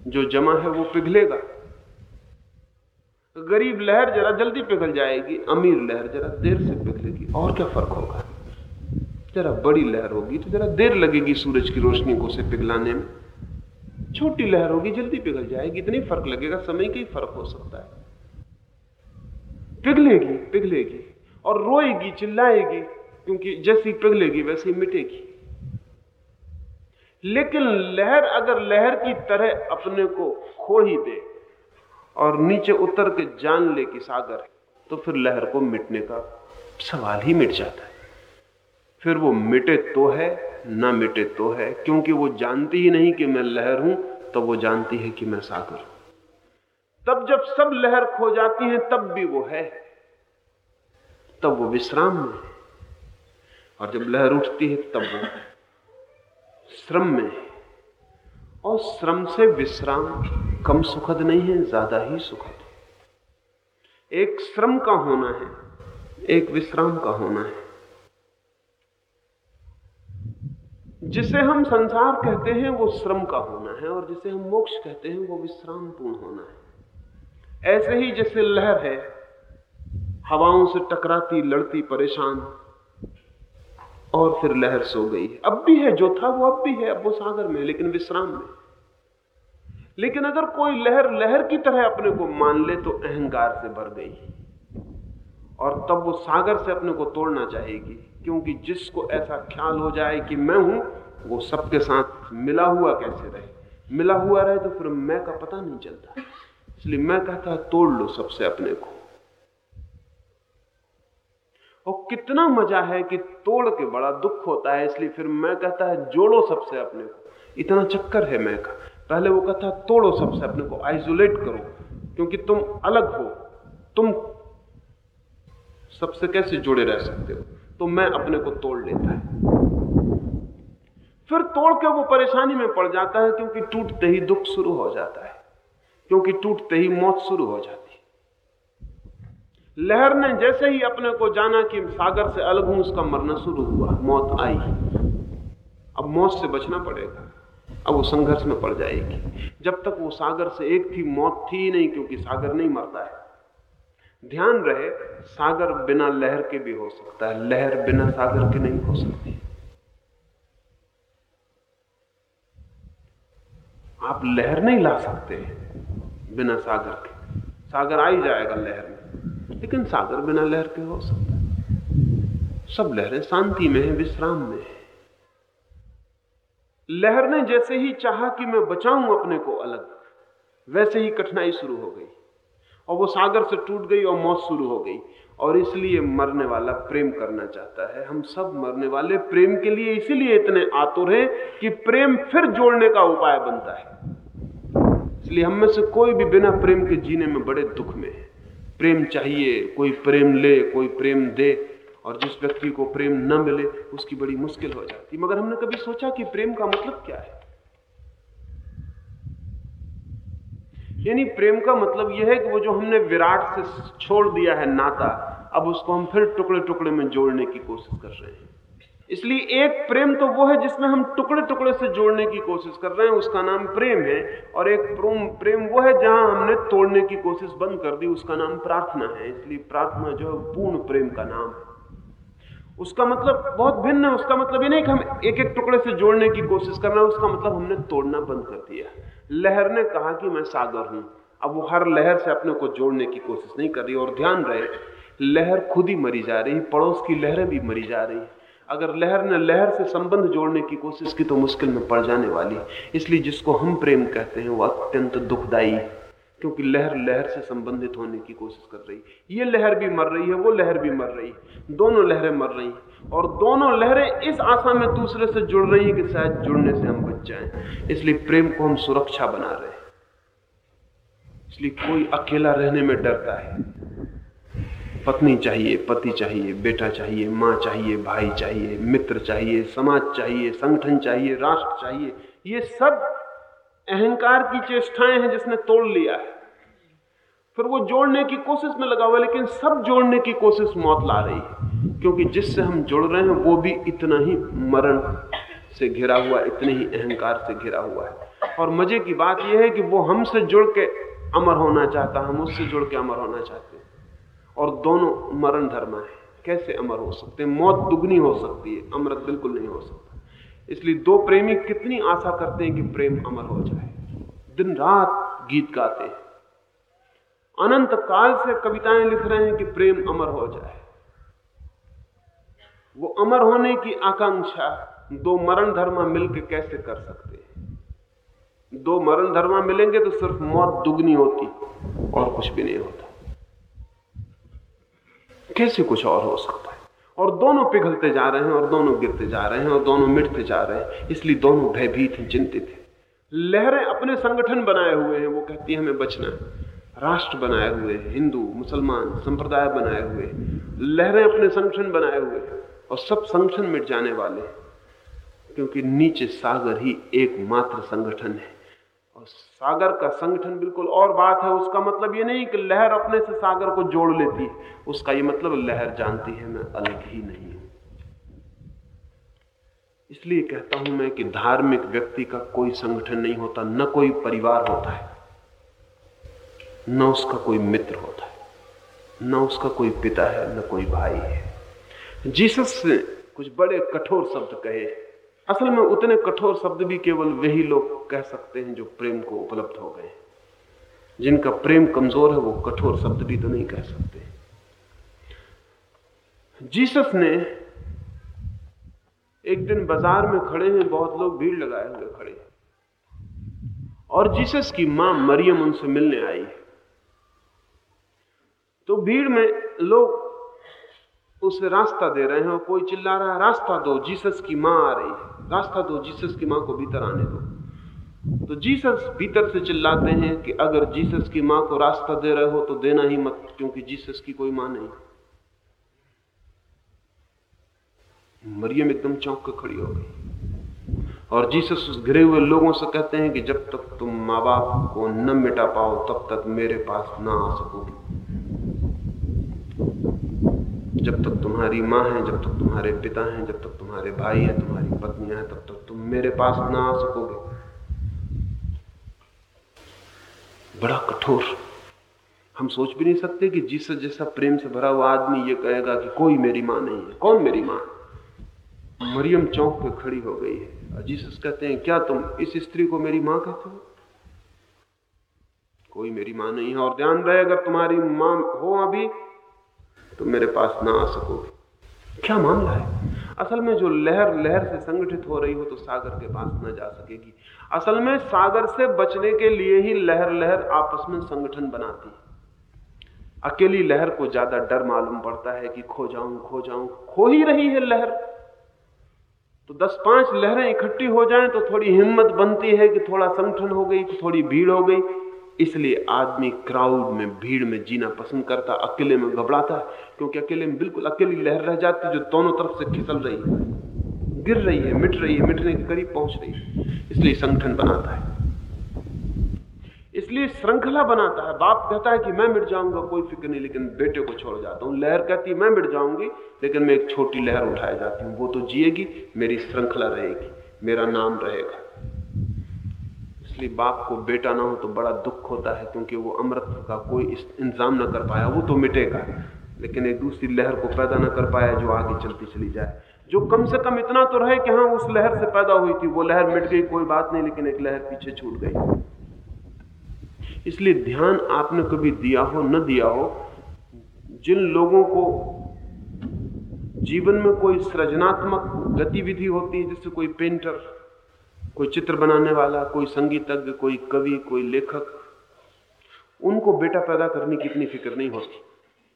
जो जमा है वो पिघलेगा। गरीब लहर जरा जल्दी पिघल जाएगी, अमीर लहर जरा देर से पिघलेगी। और क्या फ़र्क होगा? जरा बड़ी लहर होगी तो जरा देर लगेगी सूरज की रोशनी को उसे पिघलाने में। छोटी लहर होगी, जल्दी पिघल जाएगी। इतनी फ़र्क लगेगा, समय का ही फ़र्क हो सकता है। पिघलेगी पिघलेगी और रोएगी, चिल्लाएगी, क्योंकि जैसी पिघलेगी वैसी मिटेगी। लेकिन लहर अगर लहर की तरह अपने को खो ही दे और नीचे उतर के जान ले कि सागर है तो फिर लहर को मिटने का सवाल ही मिट जाता है। फिर वो मिटे तो है, ना मिटे तो है, क्योंकि वो जानती ही नहीं कि मैं लहर हूँ, तब वो जानती है कि मैं सागर हूँ। तब जब सब लहर खो जाती है, तब भी वो है। तब वो विश्राम में है। और जब लहर उठती है, तब वो श्रम में है। और श्रम से विश्राम कम सुखद नहीं है, ज़्यादा ही सुखद है। एक श्रम का होना है, एक विश्राम का होना है। जिसे हम संसार कहते हैं, वो श्रम का होना है, और जिसे हम मोक्ष कहते हैं, वो विश्राम पूर्ण होना है। ऐसे ही जैसे लहर है, हवाओं से टकराती, लड़ती, परेशान, और फिर लहर सो गई अब भी है, जो था वो अब भी है, अब वो सागर में लेकिन विश्राम में लेकिन अगर कोई लहर लहर की तरह अपने को मान ले तो अहंकार से भर गई। और तब वो सागर से अपने को तोड़ना चाहेगी, क्योंकि जिसको ऐसा ख्याल हो जाए कि मैं हूँ, वो सबके साथ मिला हुआ कैसे रहे? मिला हुआ रहे तो फिर मैं का पता नहीं चलता। इसलिए मैं कहता तोड़ लो सबसे अपने को। और कितना मज़ा है कि तोड़ के बड़ा दुख होता है, इसलिए फिर मैं कहता है, जोड़ो सबसे अपने को। इतना चक्कर है मैं का। पहले वो है तोड़ो सबसे अपने को आइसोलेट करो, क्योंकि तुम अलग हो। तुम सबसे कैसे जुड़े रह सकते हो? तो मैं अपने को तोड़ लेता है। फिर तोड़ के वो परेशानी में पड़ जाता है, क्योंकि टूटते ही दुख शुरू हो जाता है, क्योंकि टूटते ही मौत शुरू हो जाती लहर ने जैसे ही अपने को जाना कि सागर से अलग हूँ, उसका मरना शुरू हुआ, मौत आई। अब मौत से बचना पड़ेगा। अब वो संघर्ष में पड़ जाएगी। जब तक वो सागर से एक थी, मौत थी ही नहीं, क्योंकि सागर नहीं मरता है। ध्यान रहे, सागर बिना लहर के भी हो सकता है। लहर बिना सागर के नहीं हो सकती। आप लहर नहीं ला सकते बिना सागर के। सागर आ ही जाएगा लहर में, लेकिन सागर बिना लहर के हो सकता है। सब लहरें शांति में है, विश्राम में है। लहर ने जैसे ही चाहा कि मैं बचाऊं अपने को अलग, वैसे ही कठिनाई शुरू हो गई। और वो सागर से टूट गई और मौत शुरू हो गई। और इसलिए मरने वाला प्रेम करना चाहता है। हम सब मरने वाले प्रेम के लिए इसीलिए इतने आतुर हैं कि प्रेम फिर जोड़ने का उपाय बनता है। इसलिए हम में से कोई भी बिना प्रेम के जीने में बड़े दुख में है। प्रेम चाहिए, कोई प्रेम ले, कोई प्रेम दे। और जिस व्यक्ति को प्रेम न मिले, उसकी बड़ी मुश्किल हो जाती। मगर हमने कभी सोचा कि प्रेम का मतलब क्या है? यानी प्रेम का मतलब यह है कि वो जो हमने विराट से छोड़ दिया है नाता, अब उसको हम फिर टुकड़े टुकड़े में जोड़ने की कोशिश कर रहे हैं। इसलिए एक प्रेम तो वो है जिसमें हम टुकड़े टुकड़े से जोड़ने की कोशिश कर रहे हैं, उसका नाम प्रेम है, और एक प्रेम वो है जहाँ हमने तोड़ने की कोशिश बंद कर दी, उसका नाम प्रार्थना है। इसलिए प्रार्थना जो है पूर्ण प्रेम का नाम है। उसका मतलब बहुत भिन्न है, उसका मतलब ये नहीं कि हम एक एक टुकड़े से जोड़ने की कोशिश कर रहे हैं, उसका मतलब हमने तोड़ना बंद कर दिया लहर ने कहा कि मैं सागर हूँ। अब वो हर लहर से अपने को जोड़ने की कोशिश नहीं कर रही और ध्यान रहे, लहर खुद ही मरी जा रही, पड़ोस की लहरें भी मरी जा रही। अगर लहर ने लहर से संबंध जोड़ने की कोशिश की तो मुश्किल में पड़ जाने वाली। इसलिए जिसको हम प्रेम कहते हैं, वो अत्यंत दुखदायी है क्योंकि लहर लहर से संबंधित होने की कोशिश कर रही है। ये लहर भी मर रही है, वो लहर भी मर रही है। दोनों लहरें मर रही हैं। और दोनों लहरें इस आशा में दूसरे से जुड़ रही हैं कि शायद जुड़ने से हम बच जाएँ। इसलिए प्रेम को हम सुरक्षा बना रहे हैं। इसलिए कोई अकेला रहने में डरता है। पत्नी चाहिए, पति चाहिए, बेटा चाहिए, माँ चाहिए, भाई चाहिए, मित्र चाहिए, समाज चाहिए, संगठन चाहिए, राष्ट्र चाहिए, ये सब अहंकार की चेष्टाएँ हैं जिसने तोड़ लिया है। फिर वो जोड़ने की कोशिश में लगा हुआ लेकिन सब जोड़ने की कोशिश मौत ला रही है। क्योंकि जिससे हम जुड़ रहे हैं, वो भी इतना ही मरण से घिरा हुआ इतने ही अहंकार से घिरा हुआ है। और मज़े की बात यह है कि वो हमसे जुड़ के अमर होना चाहता, हम उससे जुड़ के अमर होना चाहते हैं। और दोनों मरण धर्म है। कैसे अमर हो सकते हैं? मौत दुगनी हो सकती है, अमृत बिल्कुल नहीं हो सकता। इसलिए दो प्रेमी कितनी आशा करते हैं कि प्रेम अमर हो जाए। दिन रात गीत गाते हैं। अनंत काल से कविताएँ लिख रहे हैं कि प्रेम अमर हो जाए। वो अमर होने की आकांक्षा दो मरण धर्मा मिलकर कैसे कर सकते हैं? दो मरण धर्मा मिलेंगे तो सिर्फ़ मौत दुगनी होती और कुछ भी नहीं होता। कैसे कुछ और हो सकता? और दोनों पिघलते जा रहे हैं और दोनों गिरते जा रहे हैं और दोनों मिटते जा रहे हैं। इसलिए दोनों भयभीत हैं, चिंतित हैं। लहरें अपने संगठन बनाए हुए हैं, वो कहती है, हमें बचना है। राष्ट्र बनाए हुए हैं, हिंदू, मुसलमान, संप्रदाय बनाए हुए लहरें अपने संगठन बनाए हुए और सब संगठन मिट जाने वाले क्योंकि नीचे सागर ही एकमात्र संगठन है। और सागर का संगठन बिल्कुल और बात है, उसका मतलब ये नहीं कि लहर अपने से सागर को जोड़ लेती है। उसका ये मतलब लहर जानती है, मैं अलग ही नहीं हूँ। इसलिए कहता हूँ मैं कि धार्मिक व्यक्ति का कोई संगठन नहीं होता, न कोई परिवार होता है, न उसका कोई मित्र होता है, न उसका कोई पिता है, न कोई भाई है। जीसस ने कुछ बड़े कठोर शब्द कहे। असल में उतने कठोर शब्द भी केवल वही लोग कह सकते हैं जो प्रेम को उपलब्ध हो गए जिनका प्रेम कमज़ोर है, वो कठोर शब्द भी तो नहीं कह सकते। जीसस ने एक दिन बाज़ार में खड़े हैं, बहुत लोग भीड़ लगाए हुए खड़े और जीसस की माँ मरियम उनसे मिलने आई। तो भीड़ में लोग उसे रास्ता दे रहे हैं और कोई चिल्ला रहा है, रास्ता दो, जीसस की माँ आ रही है। रास्ता दो, जीसस की माँ को भीतर आने दो। तो जीसस भीतर से चिल्लाते हैं कि अगर जीसस की माँ को रास्ता दे रहे हो तो देना ही मत, क्योंकि जीसस की कोई माँ नहीं। मरियम एकदम चौंक कर खड़ी हो गई। और जीसस उस घिरे हुए लोगों से कहते हैं कि जब तक तुम माँ बाप को न मिटा पाओ, तब तक मेरे पास ना आ सकोगे। जब तक तुम्हारी माँ है, जब तक तुम्हारे पिता हैं, जब तक तुम्हारे भाई हैं, तुम्हारी पत्नियाँ हैं, तब तक तुम मेरे पास ना आ सकोगे। बड़ा कठोर। हम सोच भी नहीं सकते कि जीसस जैसा प्रेम से भरा हुआ आदमी ये कहेगा कि कोई मेरी माँ नहीं है। कौन मेरी माँ? मरियम चौंक पे खड़ी हो गई है और जीसस कहते हैं, क्या तुम इस स्त्री को मेरी माँ कहते हो? कोई मेरी माँ नहीं है और ध्यान रहे, अगर तुम्हारी माँ हो अभी तो मेरे पास ना आ सकोगे। क्या मामला है? असल में जो लहर लहर से संगठित हो रही हो तो सागर के पास न जा सकेगी। असल में सागर से बचने के लिए ही लहर लहर आपस में संगठन बनाती है। अकेली लहर को ज़्यादा डर मालूम पड़ता है कि खो जाऊँ खो जाऊँ, खो ही रही है लहर। तो दस पाँच लहरें इकट्ठी हो जाएँ तो थोड़ी हिम्मत बनती है कि थोड़ा संगठन हो गई थोड़ी भीड़ हो गई। इसलिए आदमी क्राउड में, भीड़ में जीना पसंद करता, अकेले में घबराता है, क्योंकि अकेले में बिल्कुल अकेली लहर रह जाती जो दोनों तरफ़ से खिसल रही है। गिर रही है, मिट रही है, मिटने के करीब पहुँच रही है। इसलिए संगठन बनाता है। इसलिए श्रृंखला बनाता है। बाप कहता है कि मैं मिट जाऊँगा, कोई फ़िक्र नहीं, लेकिन बेटे को छोड़ जाता हूँ। लहर कहती मैं मिट जाऊँगी, लेकिन मैं एक छोटी लहर उठाए जाती हूँ। वो तो जिएगी, मेरी श्रृंखला रहेगी, मेरा नाम रहेगा। इसलिए बाप को बेटा ना हो तो बड़ा दुख होता है, क्योंकि वो अमृत का कोई इंतज़ाम ना कर पाया, वो तो मिटेगा। लेकिन एक दूसरी लहर को पैदा ना कर पाया जो आगे चलती चली जाए। जो कम से कम इतना तो रहे कि हाँ उस लहर से पैदा हुई थी, वो लहर मिट गई, कोई बात नहीं, लेकिन एक लहर पीछे छूट गई। इसलिए ध्यान आपने कभी दिया हो, न दिया हो, जिन लोगों को जीवन में कोई सृजनात्मक गतिविधि होती है, जैसे कोई पेंटर कोई चित्र बनाने वाला, कोई संगीतज्ञ, कोई कवि, कोई लेखक, उनको बेटा पैदा करने की इतनी फ़िक्र नहीं होती।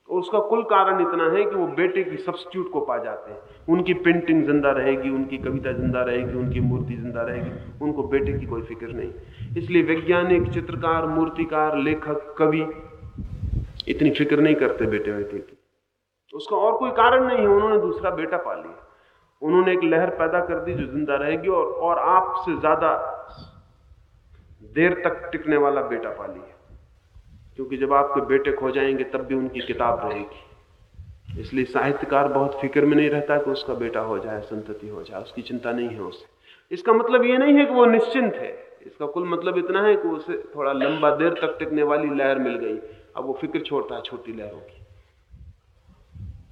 और उसका कुल कारण इतना है कि वो बेटे की सब्सिट्यूट को पा जाते हैं। उनकी पेंटिंग ज़िंदा रहेगी, उनकी कविता ज़िंदा रहेगी, उनकी मूर्ति ज़िंदा रहेगी, उनको बेटे की कोई फ़िक्र नहीं। इसलिए वैज्ञानिक, चित्रकार, मूर्तिकार, लेखक, कवि इतनी फ़िक्र नहीं करते बेटे बेटे की। उसका और कोई कारण नहीं है, उन्होंने दूसरा बेटा पा लिया। उन्होंने एक लहर पैदा कर दी जो ज़िंदा रहेगी और, और आपसे ज़्यादा देर तक टिकने वाला बेटा पा लिया क्योंकि जब आपके बेटे खो जाएँगे तब भी उनकी किताब रहेगी। इसलिए साहित्यकार बहुत फ़िक्र में नहीं रहता कि उसका बेटा हो जाए संतति हो जाए उसकी चिंता नहीं है उसे। इसका मतलब ये नहीं है कि वो निश्चिंत है। इसका कुल मतलब इतना है कि उसे थोड़ा लंबा देर तक टिकने वाली लहर मिल गई। अब वो फ़िक्र छोड़ता है छोटी लहरों की।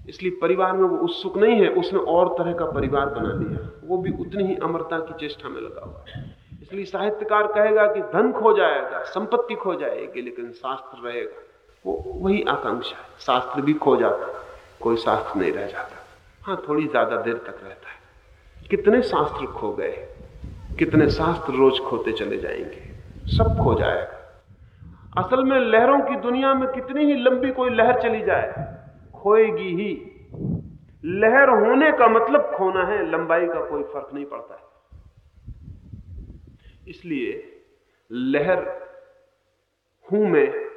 इसलिए परिवार में वो उत्सुक नहीं है, उसने और तरह का परिवार बना लिया। वो भी उतनी ही अमरता की चेष्टा में लगा हुआ है। इसलिए साहित्यकार कहेगा कि धन खो जाएगा, संपत्ति खो जाएगी, लेकिन शास्त्र रहेगा। वो वही आकांक्षा है। शास्त्र भी खो जाता कोई शास्त्र नहीं रह जाता। हाँ थोड़ी ज़्यादा देर तक रहता है। कितने शास्त्र खो गए, कितने शास्त्र रोज खोते चले जाएँगे, सब खो जाएगा। असल में लहरों की दुनिया में कितनी ही लंबी कोई लहर चली जाए खोएगी ही। लहर होने का मतलब खोना है, लंबाई का कोई फ़र्क नहीं पड़ता है। इसलिए लहर हूँ मैं,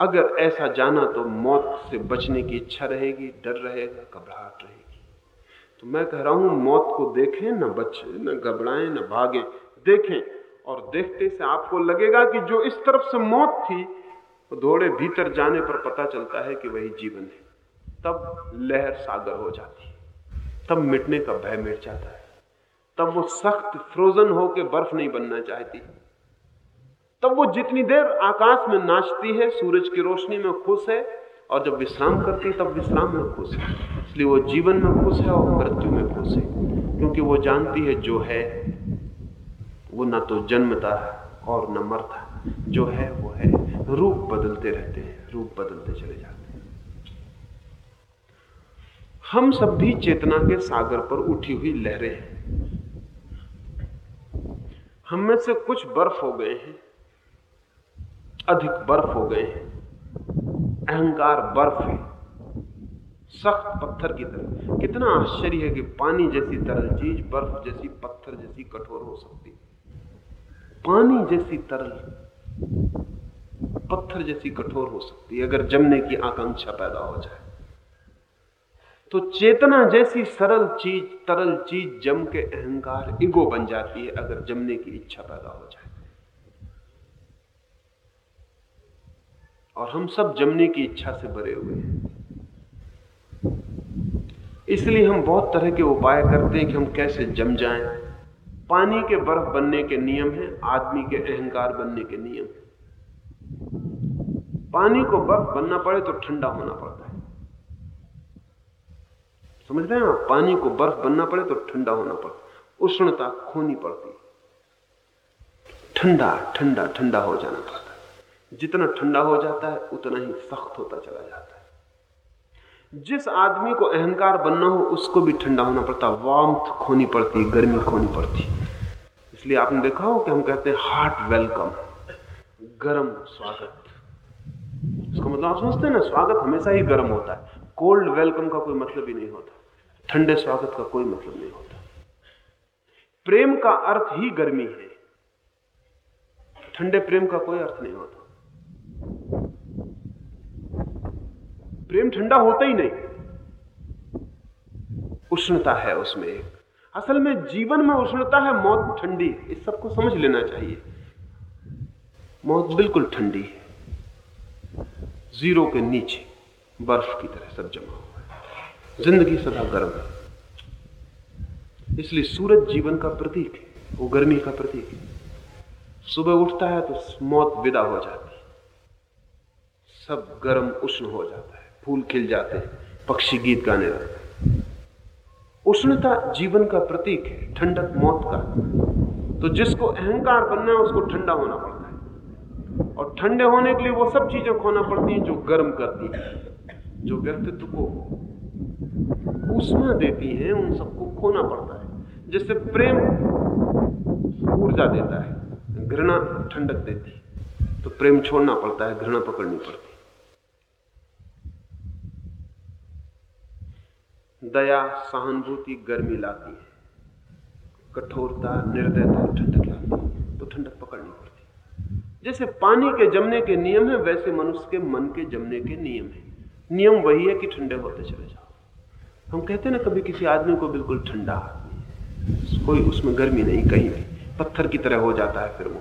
अगर ऐसा जाना तो मौत से बचने की इच्छा रहेगी, डर रहेगा, घबराहट रहेगी। तो मैं कह रहा हूँ, मौत को देखें, ना बचे, ना घबराएँ, ना भागें, देखें। और देखते से आपको लगेगा कि जो इस तरफ़ से मौत थी थोड़े भीतर जाने पर पता चलता है कि वही जीवन है। तब लहर सागर हो जाती है। तब मिटने का भय मिट जाता है। तब वो सख्त फ्रोजन होकर बर्फ़ नहीं बनना चाहती। तब वो जितनी देर आकाश में नाचती है, सूरज की रोशनी में खुश है और जब विश्राम करती तब विश्राम में खुश है। इसलिए वो जीवन में खुश है और मृत्यु में खुश है। क्योंकि वो जानती है जो है, वो ना तो जन्मता है और न मरता। जो है, वो है। रूप बदलते रहते हैं, रूप बदलते चले जाते हैं। हम सब भी चेतना के सागर पर उठी हुई लहरें हैं। हम में से कुछ बर्फ़ हो गए हैं, अधिक बर्फ़ हो गए हैं, अहंकार बर्फ़ है। सख्त पत्थर की तरह। कितना आश्चर्य है कि पानी जैसी तरल चीज़, बर्फ़ जैसी पत्थर जैसी कठोर हो सकती। पानी जैसी तरल पत्थर जैसी कठोर हो सकती है, अगर जमने की आकांक्षा पैदा हो जाए। तो चेतना जैसी सरल चीज़, तरल चीज़ जम के अहंकार इगो बन जाती है, अगर जमने की इच्छा पैदा हो जाए। और हम सब जमने की इच्छा से भरे हुए हैं। इसलिए हम बहुत तरह के उपाय करते हैं कि हम कैसे जम जाएँ। पानी के बर्फ़ बनने के नियम हैं, आदमी के अहंकार बनने के नियम हैं। पानी को बर्फ़ बनना पड़े तो ठंडा होना पड़ता है। समझ रहे हैं आप? पानी को बर्फ़ बनना पड़े तो ठंडा होना पड़ता उष्णता खोनी पड़ती ठंडा ठंडा ठंडा हो जाना पड़ता है। जितना ठंडा हो जाता है, उतना ही सख्त होता चला जाता है। जिस आदमी को अहंकार बनना हो, उसको भी ठंडा होना पड़ता वार्मथ खोनी पड़ती गर्मी खोनी पड़ती इसलिए आपने देखा हो कि हम कहते हैं हार्ट वेलकम। गर्म स्वागत। इसका मतलब आप समझते हैं ना, स्वागत हमेशा ही गर्म होता है। कोल्ड वेलकम का कोई मतलब ही नहीं होता। ठंडे स्वागत का कोई मतलब नहीं होता। प्रेम का अर्थ ही गर्मी है। ठंडे प्रेम का कोई अर्थ नहीं होता। प्रेम ठंडा होता ही नहीं। उष्णता है उसमें एक। असल में जीवन में उष्णता है, मौत ठंडी। इस सबको समझ लेना चाहिए। मौत बिल्कुल ठंडी है। ज़ीरो के नीचे बर्फ़ की तरह सब जमा हुआ है। ज़िंदगी सदा गर्म है। इसलिए सूरज जीवन का प्रतीक है, वो गर्मी का प्रतीक है। सुबह उठता है तो मौत विदा हो जाती है। सब गर्म उष्ण हो जाता है, फूल खिल जाते हैं, पक्षी गीत गाने लगते हैं। उष्णता जीवन का प्रतीक है, ठंडक मौत का। तो जिसको अहंकार बनना है, उसको ठंडा होना पड़ता है। और ठंडे होने के लिए वो सब चीज़ें खोना पड़ती हैं जो गर्म करती है। जो व्यक्तित्व को ऊष्मा देती हैं, उन सबको खोना पड़ता है जैसे प्रेम ऊर्जा देता है, घृणा ठंडक देती है। तो प्रेम छोड़ना पड़ता है, घृणा पकड़नी पड़ती है। दया, सहानुभूति गर्मी लाती है, कठोरता, निर्दयता ठंडक लाती है तो ठंडक पकड़नी पड़ती जैसे पानी के जमने के नियम है, वैसे मनुष्य के मन के जमने के नियम है। नियम वही है कि ठंडे होते चले जाओ। हम कहते ना, कभी किसी आदमी को बिल्कुल ठंडा कोई उसमें गर्मी नहीं, कहीं भी। पत्थर की तरह हो जाता है फिर वो।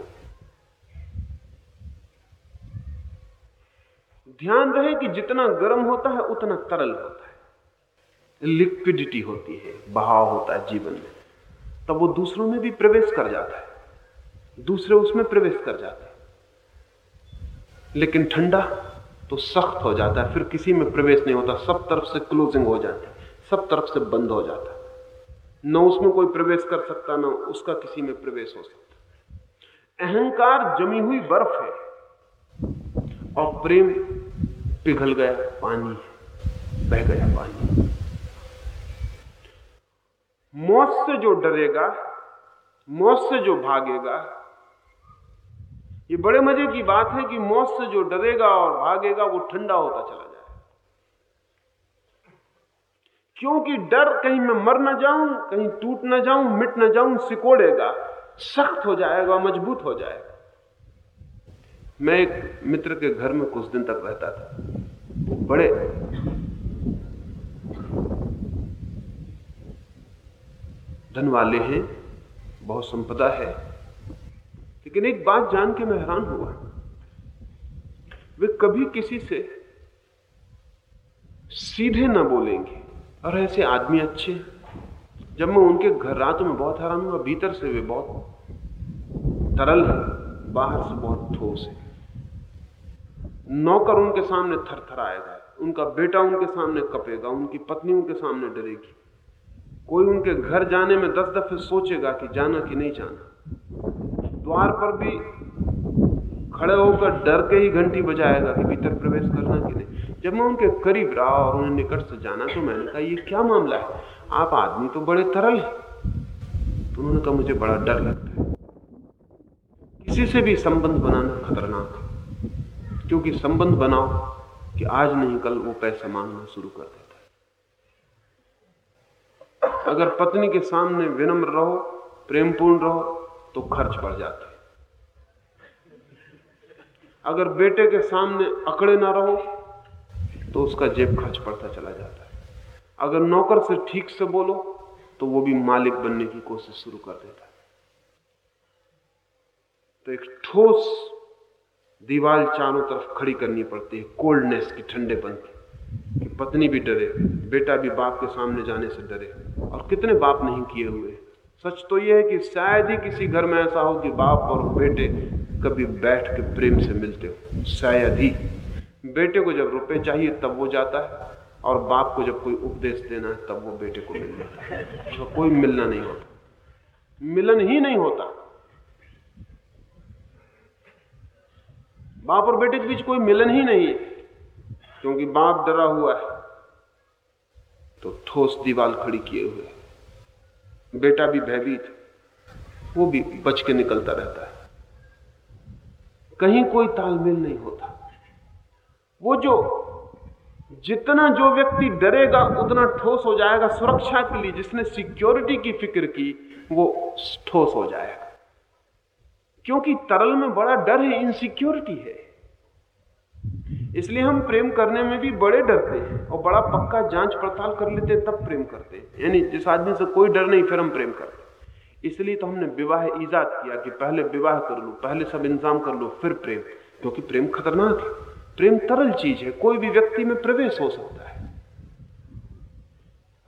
ध्यान रहे कि जितना गर्म होता है, उतना तरल होता है। लिक्विडिटी होती है, बहाव होता है जीवन में। तब वो दूसरों में भी प्रवेश कर जाता है। दूसरे उसमें प्रवेश कर जाते हैं। लेकिन ठंडा तो सख्त हो जाता है, फिर किसी में प्रवेश नहीं होता, सब तरफ़ से क्लोजिंग हो जाती सब तरफ़ से बंद हो जाता है। न उसमें कोई प्रवेश कर सकता, ना उसका किसी में प्रवेश हो सकता। अहंकार जमी हुई बर्फ़ है और प्रेम पिघल गया पानी है, बह गया पानी मौत से जो डरेगा, मौत से जो भागेगा ये बड़े मज़े की बात है कि मौत से जो डरेगा और भागेगा, वो ठंडा होता चला जाए। क्योंकि डर कहीं मैं मर ना जाऊँ, कहीं टूट ना जाऊँ, मिट ना जाऊँ, सिकोड़ेगा, सख्त हो जाएगा, मज़बूत हो जाएगा। मैं एक मित्र के घर में कुछ दिन तक रहता था। बड़े धन वाले हैं, बहुत संपदा है। लेकिन एक बात जान के मैं हैरान हुआ। वे कभी किसी से सीधे ना बोलेंगे। और ऐसे आदमी अच्छे जब मैं उनके घर रहा तो मैं बहुत हैरान हुआ, भीतर से वे बहुत तरल है, बाहर से बहुत ठोस है। नौकर उनके सामने थर आएगा उनका बेटा उनके सामने कपेगा, उनकी पत्नी उनके सामने डरेगी। कोई उनके घर जाने में दस दफे सोचेगा कि जाना कि नहीं जाना। द्वार पर भी खड़े होकर डर के ही घंटी बजाएगा कि भीतर प्रवेश करना कि नहीं। जब मैं उनके करीब रहा और उन्हें निकट से जाना तो मैंने कहा, ये क्या मामला है? आप आदमी तो बड़े तरल है। तो उन्होंने कहा, मुझे बड़ा डर लगता है। किसी से भी संबंध बनाना खतरनाक है, क्योंकि संबंध बनाओ कि आज नहीं, कल वो पैसा मांगना शुरू कर देता है। अगर पत्नी के सामने विनम्र रहो, प्रेमपूर्ण रहो तो खर्च बढ़ जाते अगर बेटे के सामने अकड़े ना रहो तो उसका जेब खर्च पड़ता चला जाता है। अगर नौकर से ठीक से बोलो तो वो भी मालिक बनने की कोशिश शुरू कर देता है। तो एक ठोस दीवार चारों तरफ़ खड़ी करनी पड़ती है कोल्डनेस की ठंडेपन की कि पत्नी भी डरे, बेटा भी बाप के सामने जाने से डरे, और कितने बाप नहीं किए हुए। सच तो यह है कि शायद ही किसी घर में ऐसा हो कि बाप और बेटे कभी बैठ के प्रेम से मिलते हो। शायद ही। बेटे को जब रुपए चाहिए, तब वो जाता है और बाप को जब कोई उपदेश देना है, तब वो बेटे को मिल जाता है। तो कोई मिलना नहीं होता। मिलन ही नहीं होता। बाप और बेटे के बीच कोई मिलन ही नहीं है। क्योंकि बाप डरा हुआ है तो ठोस दीवार खड़ी किए हुए बेटा भी भयभीत वो भी बच के निकलता रहता है। कहीं कोई तालमेल नहीं होता। वो जो जितना जो व्यक्ति डरेगा, उतना ठोस हो जाएगा सुरक्षा के लिए। जिसने सिक्योरिटी की फ़िक्र की, वो ठोस हो जाएगा। क्योंकि तरल में बड़ा डर है इनसिक्योरिटी है। इसलिए हम प्रेम करने में भी बड़े डरते हैं और बड़ा पक्का जाँच पड़ताल कर लेते तब प्रेम करते हैं। यानी जिस आदमी से कोई डर नहीं, फिर हम प्रेम करते इसलिए तो हमने विवाह ईजाद किया कि पहले विवाह कर लो, पहले सब इंतज़ाम कर लो, फिर प्रेम। क्योंकि प्रेम खतरनाक है। प्रेम तरल चीज़ है। कोई भी व्यक्ति में प्रवेश हो सकता है।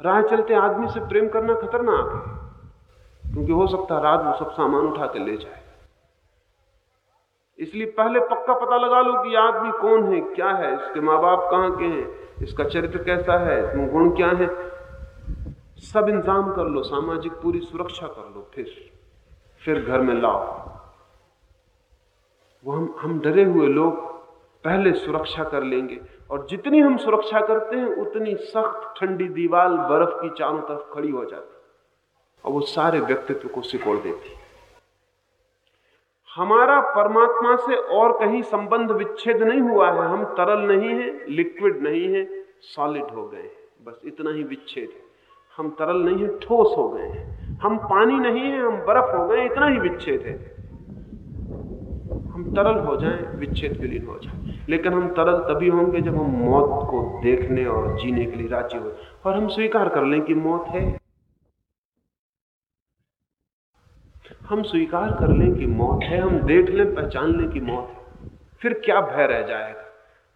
राह चलते आदमी से प्रेम करना खतरनाक है। क्योंकि हो सकता है रात वो सब सामान उठा के ले जाए। इसलिए पहले पक्का पता लगा लो कि आदमी कौन है, क्या है, इसके माँ बाप कहाँ के हैं, इसका चरित्र कैसा है, इसमें गुण क्या है। सब इंतज़ाम कर लो, सामाजिक पूरी सुरक्षा कर लो, फिर फिर घर में लाओ। वो हम हम डरे हुए लोग पहले सुरक्षा कर लेंगे और जितनी हम सुरक्षा करते हैं, उतनी सख्त, ठंडी दीवार बर्फ़ की चारों तरफ़ खड़ी हो जाती और वो सारे व्यक्तित्व को सिकोड़ देती हमारा परमात्मा से और कहीं संबंध विच्छेद नहीं हुआ है। हम तरल नहीं है, लिक्विड नहीं है, सॉलिड हो गए बस इतना ही विच्छेद है। हम तरल नहीं है, ठोस हो गए हैं। हम पानी नहीं है, हम बर्फ़ हो गए इतना ही विच्छेद है। हम तरल हो जाएँ, विच्छेद विलीन हो जाए। लेकिन हम तरल तभी होंगे जब हम मौत को देखने और जीने के लिए राज़ी हो। और हम स्वीकार कर लें कि मौत है। हम स्वीकार कर लें कि मौत है, हम देख लें, पहचान लें कि मौत है। फिर क्या भय रह जाएगा?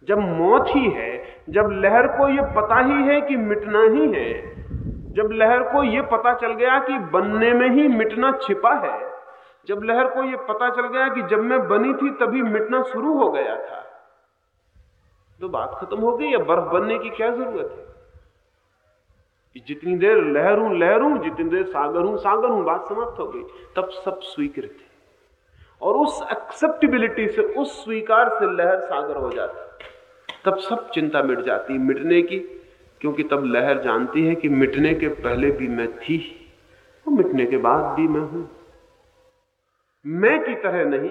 जब मौत ही है, जब लहर को यह पता ही है कि मिटना ही है, जब लहर को यह पता चल गया कि बनने में ही मिटना छिपा है, जब लहर को यह पता चल गया कि जब मैं बनी थी तभी मिटना शुरू हो गया था तो बात खत्म हो गई या बर्फ़ बनने की क्या ज़रूरत है? जितनी देर लहर हूँ लहर हूँ जितनी देर सागर हूँ सागर हूँ बात समाप्त हो गई। तब सब स्वीकृत है और उस एक्सेप्टेबिलिटी से, उस स्वीकार से लहर सागर हो जाती। तब सब चिंता मिट जाती मिटने की, क्योंकि तब लहर जानती है कि मिटने के पहले भी मैं थी, और मिटने के बाद भी मैं हूँ। मैं की तरह नहीं,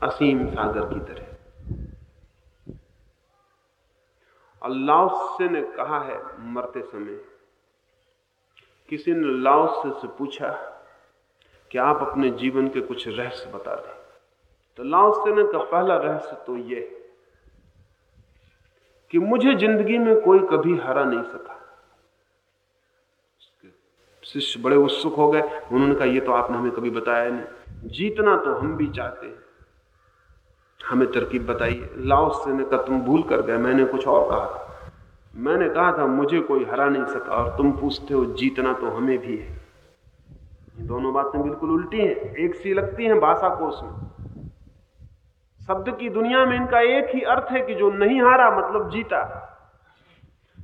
असीम सागर की तरह। अल्लाह ने कहा है, मरते समय। किसी ने लाओसे से पूछा कि आप अपने जीवन के कुछ रहस्य बता दें। तो लाओसे ने का पहला रहस्य तो यह कि मुझे ज़िंदगी में कोई कभी हरा नहीं सका। शिष्य बड़े उत्सुक हो गए। उन्होंने कहा यह तो आपने हमें कभी बताया नहीं। जीतना तो हम भी चाहते हैं। हमें तरकीब बताइए। लाओस ने कहा तुम भूल कर गए, मैंने कुछ और कहा था। मैंने कहा था, मुझे कोई हरा नहीं सका और तुम पूछते हो, जीतना तो हमें भी है। दोनों बातें बिल्कुल उल्टी हैं, एक सी लगती हैं भाषा कोश में। शब्द की दुनिया में इनका एक ही अर्थ है कि जो नहीं हारा मतलब जीता।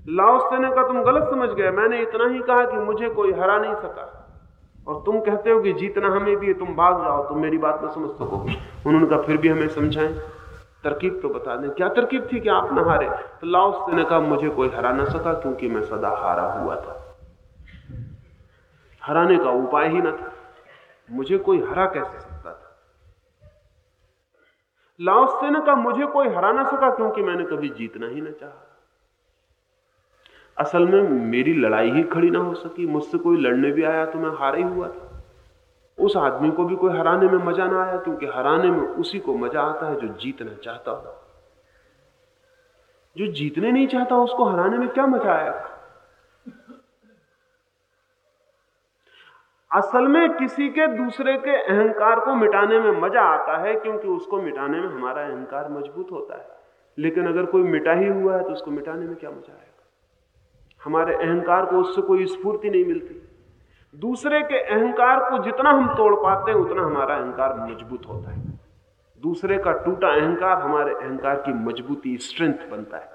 लाओस ने कहा तुम गलत समझ गए, मैंने इतना ही कहा कि मुझे कोई हरा नहीं सका और तुम कहते हो कि जीतना हमें भी है, तुम भाग जाओ, तुम मेरी बात ना समझ सको। उन्होंने कहा, फिर भी हमें समझाएँ। तरकीब तो बता दें। क्या तरकीब थी कि आप न हारे? तो लाओस ने कहा, मुझे कोई हरा ना सका, क्योंकि मैं सदा हारा हुआ था। हराने का उपाय ही ना था। मुझे कोई हरा कैसे सकता था? लाओस ने कहा, मुझे कोई हरा ना सका, क्योंकि मैंने कभी जीतना ही ना चाहा। असल में मेरी लड़ाई ही खड़ी ना हो सकी। मुझसे कोई लड़ने भी आया तो मैं हारा ही हुआ था। उस आदमी को भी कोई हराने में मज़ा ना आया, क्योंकि हराने में उसी को मज़ा आता है जो जीतना चाहता हो। जो जीतने नहीं चाहता, उसको हराने में क्या मज़ा आएगा असल में किसी के दूसरे के अहंकार को मिटाने में मज़ा आता है, क्योंकि उसको मिटाने में हमारा अहंकार मज़बूत होता है। लेकिन अगर कोई मिटा ही हुआ है तो उसको मिटाने में क्या मज़ा आएगा? हमारे अहंकार को उससे कोई स्फूर्ति नहीं मिलती। दूसरे के अहंकार को जितना हम तोड़ पाते हैं, उतना हमारा अहंकार मज़बूत होता है। दूसरे का टूटा अहंकार हमारे अहंकार की मजबूती स्ट्रेंथ बनता है।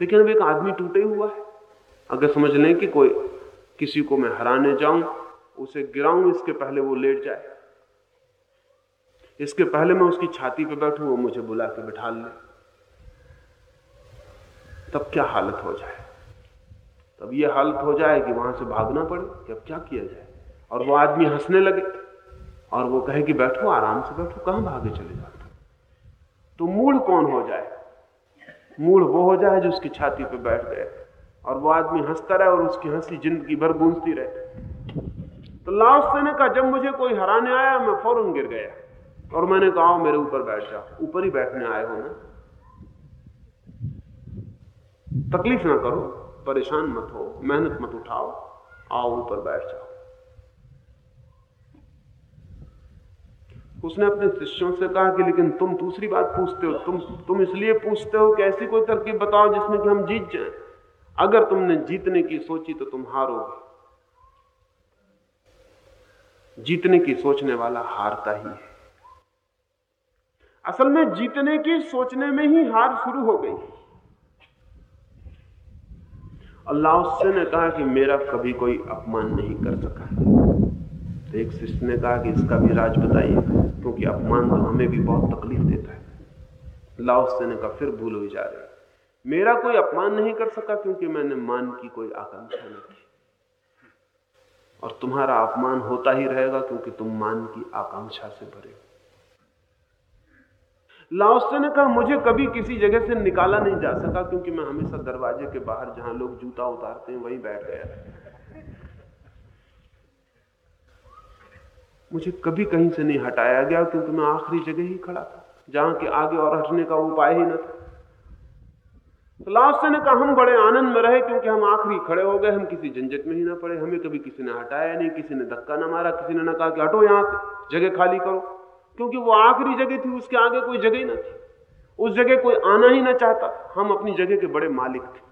लेकिन अब एक आदमी टूटे हुआ है। अगर समझ लें कि कोई किसी को मैं हराने जाऊँ, उसे गिराऊं, इसके पहले वो लेट जाए। इसके पहले मैं उसकी छाती पे बैठूं, वो मुझे बुला के बिठा ले। तब क्या हालत हो जाए? तब ये हालत हो जाए कि वहाँ से भागना पड़े कि अब क्या किया जाए? और वो आदमी हंसने लगे और वो कहे कि बैठो, आराम से बैठो, कहाँ भागे चले जाते तो मूड कौन हो जाए? मूड वो हो जाए जो उसकी छाती पे बैठ गए और वो आदमी हंसता रहे और उसकी हँसी ज़िंदगी भर गूंजती रहे। तो लाओस ने कहा, जब मुझे कोई हराने आया, मैं फ़ौरन गिर गया। और मैंने कहा मेरे ऊपर बैठ जाओ। ऊपर ही बैठने आए हो ना? तकलीफ़ ना करो। परेशान मत हो, मेहनत मत उठाओ, आओ ऊपर बैठ जाओ। उसने अपने शिष्यों से कहा कि लेकिन तुम दूसरी बात पूछते हो, तुम तुम इसलिए पूछते हो कि ऐसी कोई तरकीब बताओ जिसमें कि हम जीत जाएँ। अगर तुमने जीतने की सोची तो तुम हारोगे। जीतने की सोचने वाला हारता ही है। असल में जीतने की सोचने में ही हार शुरू हो गई। अल्लाह ने कहा कि मेरा कभी कोई अपमान नहीं कर सका तो एक शिष्य ने कहा कि इसका भी राज बताइए, क्योंकि अपमान तो हमें भी बहुत तकलीफ़ देता है। लाओसे ने कहा, फिर भूल हो जा रही मेरा कोई अपमान नहीं कर सका क्योंकि मैंने मान की कोई आकांक्षा नहीं की। और तुम्हारा अपमान होता ही रहेगा क्योंकि तुम मान की आकांक्षा से भरे हो। लाओसे ने कहा, मुझे कभी किसी जगह से निकाला नहीं जा सका क्योंकि मैं हमेशा दरवाजे के बाहर जहाँ लोग जूता उतारते हैं, वहीं बैठ गया मुझे कभी कहीं से नहीं हटाया गया क्योंकि मैं आखिरी जगह ही खड़ा था, जहाँ के आगे और हटने का उपाय ही न था। तो लास्ट ने कहा, हम बड़े आनंद में रहे क्योंकि हम आखिरी खड़े हो गए, हम किसी झंझट में ही ना पड़े, हमें कभी किसी ने हटाया नहीं, किसी ने धक्का ना मारा, किसी ने ना कहा कि हटो यहाँ से, जगह खाली करो। क्योंकि वो आखिरी जगह थी, उसके आगे कोई जगह ही ना थी। उस जगह कोई आना ही ना चाहता। हम अपनी जगह के बड़े मालिक थे।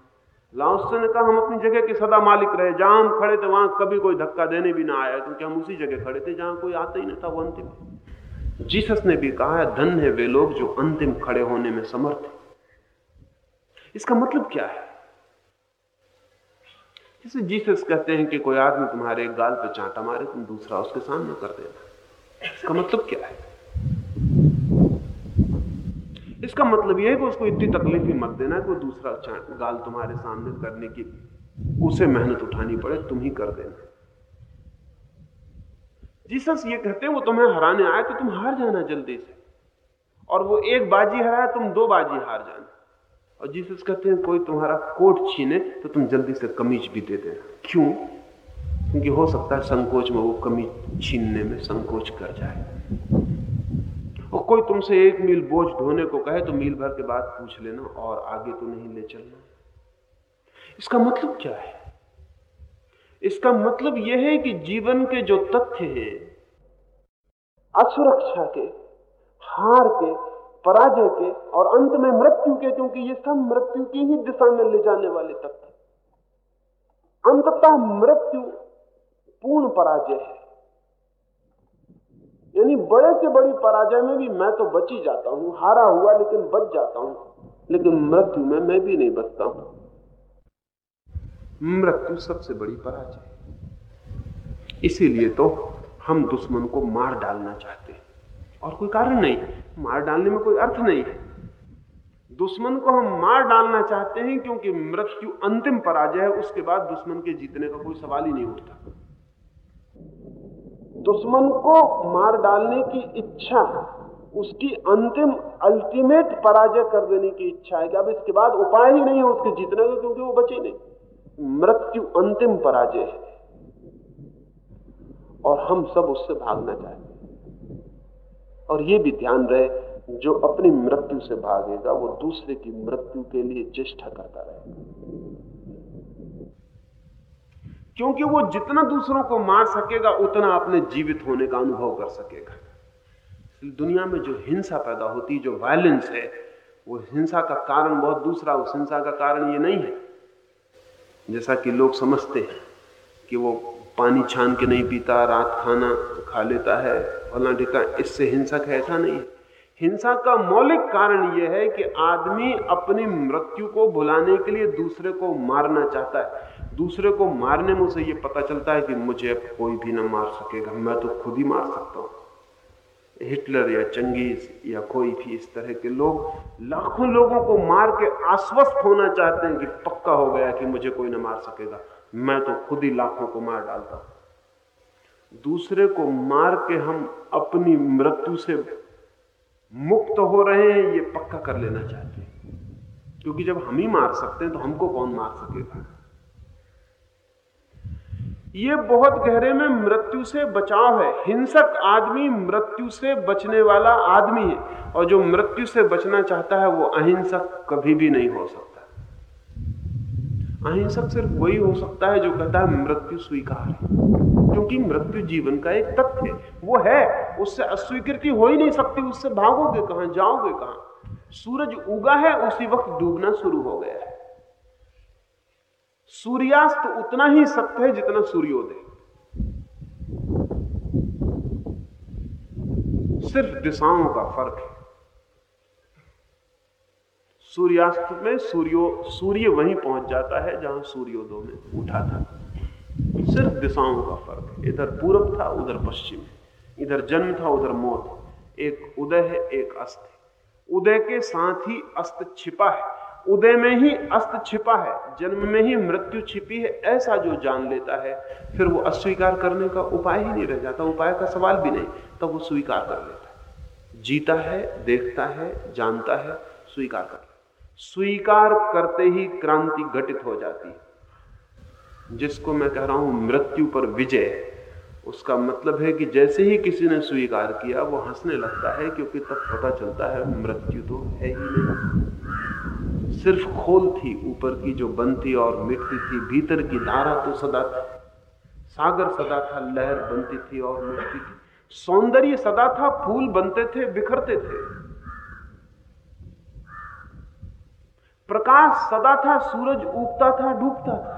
लाओस ने कहा, हम अपनी जगह के सदा मालिक रहे। जहाँ हम खड़े थे, वहाँ कभी कोई धक्का देने भी ना आया, क्योंकि हम उसी जगह खड़े थे, जहाँ कोई आता ही नहीं था वो अंतिम। जीसस ने भी कहा है धन है वे लोग जो अंतिम खड़े होने में समर्थ है। इसका मतलब क्या है? जैसे जीसस कहते हैं कि कोई आदमी तुम्हारे गाल पे चांटा मारे, तुम दूसरा उसके सामने कर देना। इसका मतलब क्या है? इसका मतलब यह है कि उसको इतनी तकलीफ़ ही मत देना कि दूसरा गाल तुम्हारे सामने करने की उसे मेहनत उठानी पड़े, तुम ही कर देना। जीसस ये कहते हैं, वो तुम्हें हराने आए तो तुम हार जाना जल्दी से। और वो एक बाजी हराए तुम दो बाजी हार जाना। और जीसस कहते हैं, कोई तुम्हारा कोट छीने तो तुम जल्दी से कमीज भी दे देना। क्यों? क्योंकि हो सकता है संकोच में वो कमीज छीनने में संकोच कर जाए। कोई तुमसे एक मील बोझ ढोने को कहे तो मील भर के बाद पूछ लेना और आगे तो नहीं ले चलना। इसका मतलब क्या है? इसका मतलब यह है कि जीवन के जो तथ्य हैं, असुरक्षा के, हार के, पराजय के और अंत में मृत्यु के, क्योंकि ये सब मृत्यु की ही दिशा में ले जाने वाले तथ्य अंततः मृत्यु पूर्ण पराजय है। यानी बड़े से बड़ी पराजय में भी मैं तो बच ही जाता हूँ, हारा हुआ लेकिन बच जाता हूँ। लेकिन मृत्यु में मैं भी नहीं बचता हूँ। मृत्यु सबसे बड़ी पराजय इसीलिए तो हम दुश्मन को मार डालना चाहते हैं। और कोई कारण नहीं मार डालने में कोई अर्थ नहीं है। दुश्मन को हम मार डालना चाहते हैं क्योंकि मृत्यु अंतिम पराजय है। उसके बाद दुश्मन के जीतने का कोई सवाल ही नहीं उठता। दुश्मन को मार डालने की इच्छा, उसकी अंतिम अल्टीमेट पराजय कर देने की इच्छा है कि अब इसके बाद उपाय ही नहीं है उसके जीतने का क्योंकि वो बचे नहीं। मृत्यु अंतिम पराजय है। और हम सब उससे भागना चाहते और ये भी ध्यान रहे, जो अपनी मृत्यु से भागेगा, वो दूसरे की मृत्यु के लिए चेष्टा करता रहेगा। क्योंकि वो जितना दूसरों को मार सकेगा, उतना अपने जीवित होने का अनुभव कर सकेगा। दुनिया में जो हिंसा पैदा होती, जो वायलेंस है, वो हिंसा का कारण बहुत दूसरा, उस हिंसा का कारण ये नहीं है। जैसा कि लोग समझते हैं कि वो पानी छान के नहीं पीता, रात खाना खा लेता है फला टिका इससे हिंसक है, ऐसा नहीं है। हिंसा का मौलिक कारण यह है कि आदमी अपनी मृत्यु को भुलाने के लिए दूसरे को मारना चाहता है। दूसरे को मारने में उसे यह पता चलता है कि मुझे अब कोई भी ना मार सकेगा। मैं तो खुद ही मार सकता हूँ। हिटलर या चंगेज या कोई भी इस तरह के लोग लाखों लोगों को मार के आश्वस्त होना चाहते हैं कि पक्का हो गया कि मुझे कोई ना मार सकेगा। मैं तो खुद ही लाखों को मार डालता हूँ। दूसरे को मार के हम अपनी मृत्यु से मुक्त हो रहे हैं, ये पक्का कर लेना चाहते हैं। क्योंकि जब हम ही मार सकते हैं तो हमको कौन मार सकेगा? ये बहुत गहरे में मृत्यु से बचाव है। हिंसक आदमी मृत्यु से बचने वाला आदमी है। और जो मृत्यु से बचना चाहता है, वो अहिंसक कभी भी नहीं हो सकता। अहिंसक सिर्फ़ वही हो सकता है जो कहता है, मृत्यु स्वीकार है। क्योंकि मृत्यु जीवन का एक तथ्य है। वो है, उससे अस्वीकृति हो ही नहीं सकती, उससे भागोगे कहाँ, जाओगे कहाँ? सूरज उगा है, उसी वक्त डूबना शुरू हो गया है। सूर्यास्त उतना ही सत्य है जितना सूर्योदय। सिर्फ़ दिशाओं का फ़र्क है। सूर्यास्त में सूर्यो, सूर्य वहीं पहुँच जाता है जहाँ सूर्योदय में उठा था। सिर्फ़ दिशाओं का फ़र्क है। इधर पूरब था, उधर पश्चिम है। इधर जन्म था, उधर मौत एक उदय है, एक अस्त उदय के साथ ही अस्त छिपा है। उदय में ही अस्त छिपा है, जन्म में ही मृत्यु छिपी है, ऐसा जो जान लेता है, फिर वो अस्वीकार करने का उपाय ही नहीं रह जाता, उपाय का सवाल भी नहीं, तब तो वो स्वीकार कर लेता है। जीता है, देखता है, जानता है, स्वीकार कर स्वीकार करते ही क्रांति घटित हो जाती है। जिसको मैं कह रहा हूँ, मृत्यु पर विजय उसका मतलब है कि जैसे ही किसी ने स्वीकार किया, वो हंसने लगता है, क्योंकि तब पता चलता है, मृत्यु तो है ही नहीं। सिर्फ़ खोल थी, ऊपर की जो बनती और मिटती थी, भीतर की धारा तो सदा थी। सागर सदा था, लहर बनती थी और मिटती थी। सौंदर्य सदा था, फूल बनते थे, बिखरते थे। प्रकाश सदा था, सूरज उगता था, डूबता था।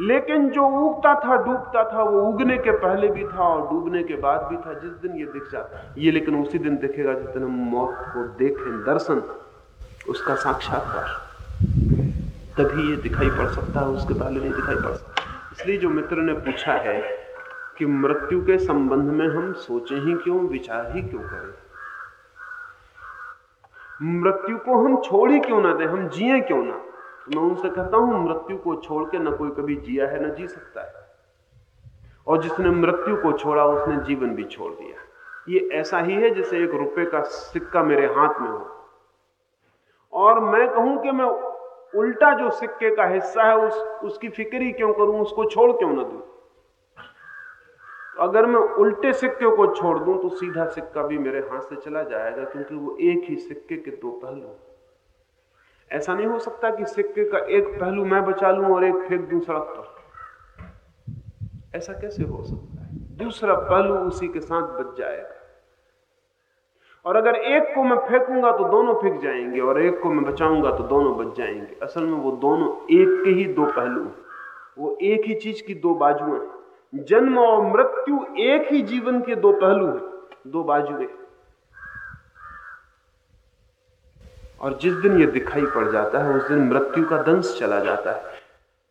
लेकिन जो उगता था, डूबता था, वो उगने के पहले भी था और डूबने के बाद भी था। जिस दिन ये दिख जाता ये लेकिन उसी दिन दिखेगा जिस दिन हम मौत को देखें। दर्शन, उसका साक्षात्कार। तभी ये दिखाई पड़ सकता है, उसके पहले नहीं दिखाई पड़ सकता। इसलिए जो मित्र ने पूछा है कि मृत्यु के संबंध में हम सोचे ही क्यों, विचार ही क्यों करें? मृत्यु को हम छोड़ ही क्यों ना दें? हम जिए क्यों ना? मैं उनसे कहता हूँ, मृत्यु को छोड़ के न कोई कभी जिया है, न जी सकता है। और जिसने मृत्यु को छोड़ा, उसने जीवन भी छोड़ दिया। ये ऐसा ही है जैसे एक रुपए का सिक्का मेरे हाथ में हो। और मैं कहूँ कि मैं उल्टा जो सिक्के का हिस्सा है, उस, उसकी फ़िक्र ही क्यों करूँ? उसको छोड़ क्यों ना दूँ? तो अगर मैं उल्टे सिक्के को छोड़ दूँ तो सीधा सिक्का भी मेरे हाथ से चला जाएगा, क्योंकि वो एक ही सिक्के के दो पहलू ऐसा नहीं हो सकता कि सिक्के का एक पहलू मैं बचा लूँ और एक फेंक दूँ सड़क पर। ऐसा कैसे हो सकता है? दूसरा पहलू उसी के साथ बच जाएगा। और अगर एक को मैं फेंकूँगा तो दोनों फेंक जाएँगे और एक को मैं बचाऊँगा तो दोनों बच जाएँगे। असल में वो दोनों एक के ही दो पहलू वो एक ही चीज़ की दो बाजुएँ हैं। जन्म और मृत्यु एक ही जीवन के दो पहलू हैं। दो बाजुएँ। और जिस दिन ये दिखाई पड़ जाता है, उस दिन मृत्यु का दंश चला जाता है।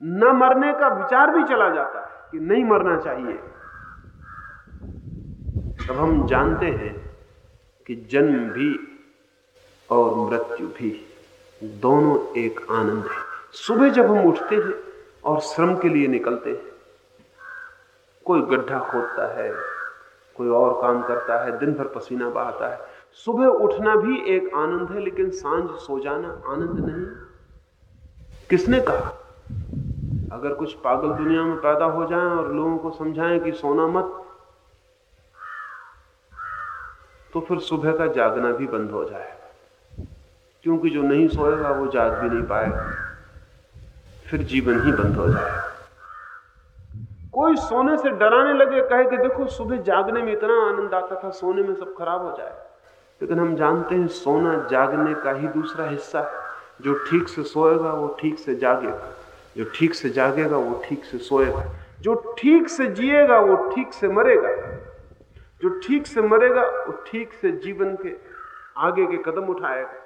न मरने का विचार भी चला जाता है कि नहीं मरना चाहिए। तब हम जानते हैं कि जन्म भी और मृत्यु भी दोनों एक आनंद है। सुबह जब हम उठते हैं और श्रम के लिए निकलते हैं, कोई गड्ढा खोदता है, कोई और काम करता है, दिन भर पसीना बहाता है सुबह उठना भी एक आनंद है, लेकिन साँझ सो जाना आनंद नहीं। किसने कहा? अगर कुछ पागल दुनिया में पैदा हो जाए और लोगों को समझाएँ कि सोना मत तो फिर सुबह का जागना भी बंद हो जाएगा। क्योंकि जो नहीं सोएगा, वो जाग भी नहीं पाएगा। फिर जीवन ही बंद हो जाएगा। कोई सोने से डराने लगे, कहे कि देखो, सुबह जागने में इतना आनंद आता था, सोने में सब खराब हो जाए लेकिन हम जानते हैं सोना जागने का ही दूसरा हिस्सा है जो ठीक से सोएगा वो ठीक से जागेगा जो ठीक से जागेगा वो ठीक से सोएगा जो ठीक से जिएगा वो ठीक से मरेगा जो ठीक से मरेगा वो ठीक से जीवन के आगे के कदम उठाएगा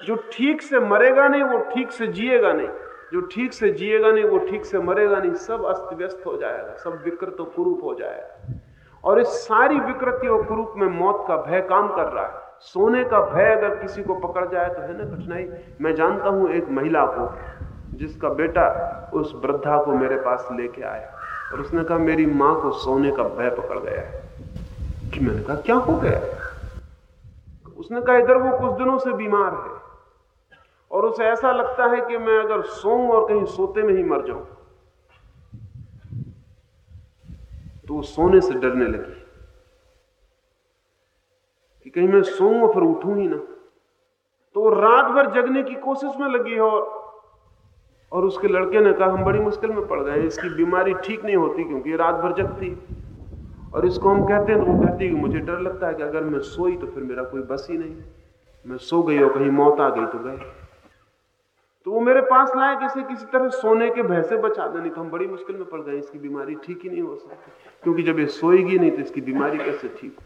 जो ठीक से मरेगा नहीं वो ठीक से जिएगा नहीं जो ठीक से जिएगा नहीं वो ठीक से मरेगा नहीं सब अस्त व्यस्त हो जाएगा सब विकृत और कुरूप हो जाएगा और इस सारी विकृति और कुरूप में मौत का भय काम कर रहा है। सोने का भय अगर किसी को पकड़ जाए तो है ना कठिनाई? मैं जानता हूँ एक महिला को, जिसका बेटा उस वृद्धा को मेरे पास लेके आया और उसने कहा, मेरी माँ को सोने का भय पकड़ गया है। कि मैंने कहा, क्या हो गया? उसने कहा, इधर वो कुछ दिनों से बीमार है और उसे ऐसा लगता है कि मैं अगर सोऊं और कहीं सोते में ही मर जाऊँ। तो वो सोने से डरने लगी। कि कहीं मैं सोऊं और फिर उठूं ही ना। तो रात भर जगने की कोशिश में लगी और और उसके लड़के ने कहा, हम बड़ी मुश्किल में पड़ गए इसकी बीमारी ठीक नहीं होती क्योंकि रात भर जगती और इसको हम कहते हैं तो वो कहती है मुझे डर लगता है कि अगर मैं सोई तो फिर मेरा कोई बस ही नहीं। मैं सो गई और कहीं मौत आ गई तो गए। तो वो मेरे पास लाए, किसी किसी तरह सोने के भय से बचा देने तो हम बड़ी मुश्किल में पड़ गए, इसकी बीमारी ठीक ही नहीं हो सकती, क्योंकि जब ये सोएगी नहीं तो इसकी बीमारी कैसे ठीक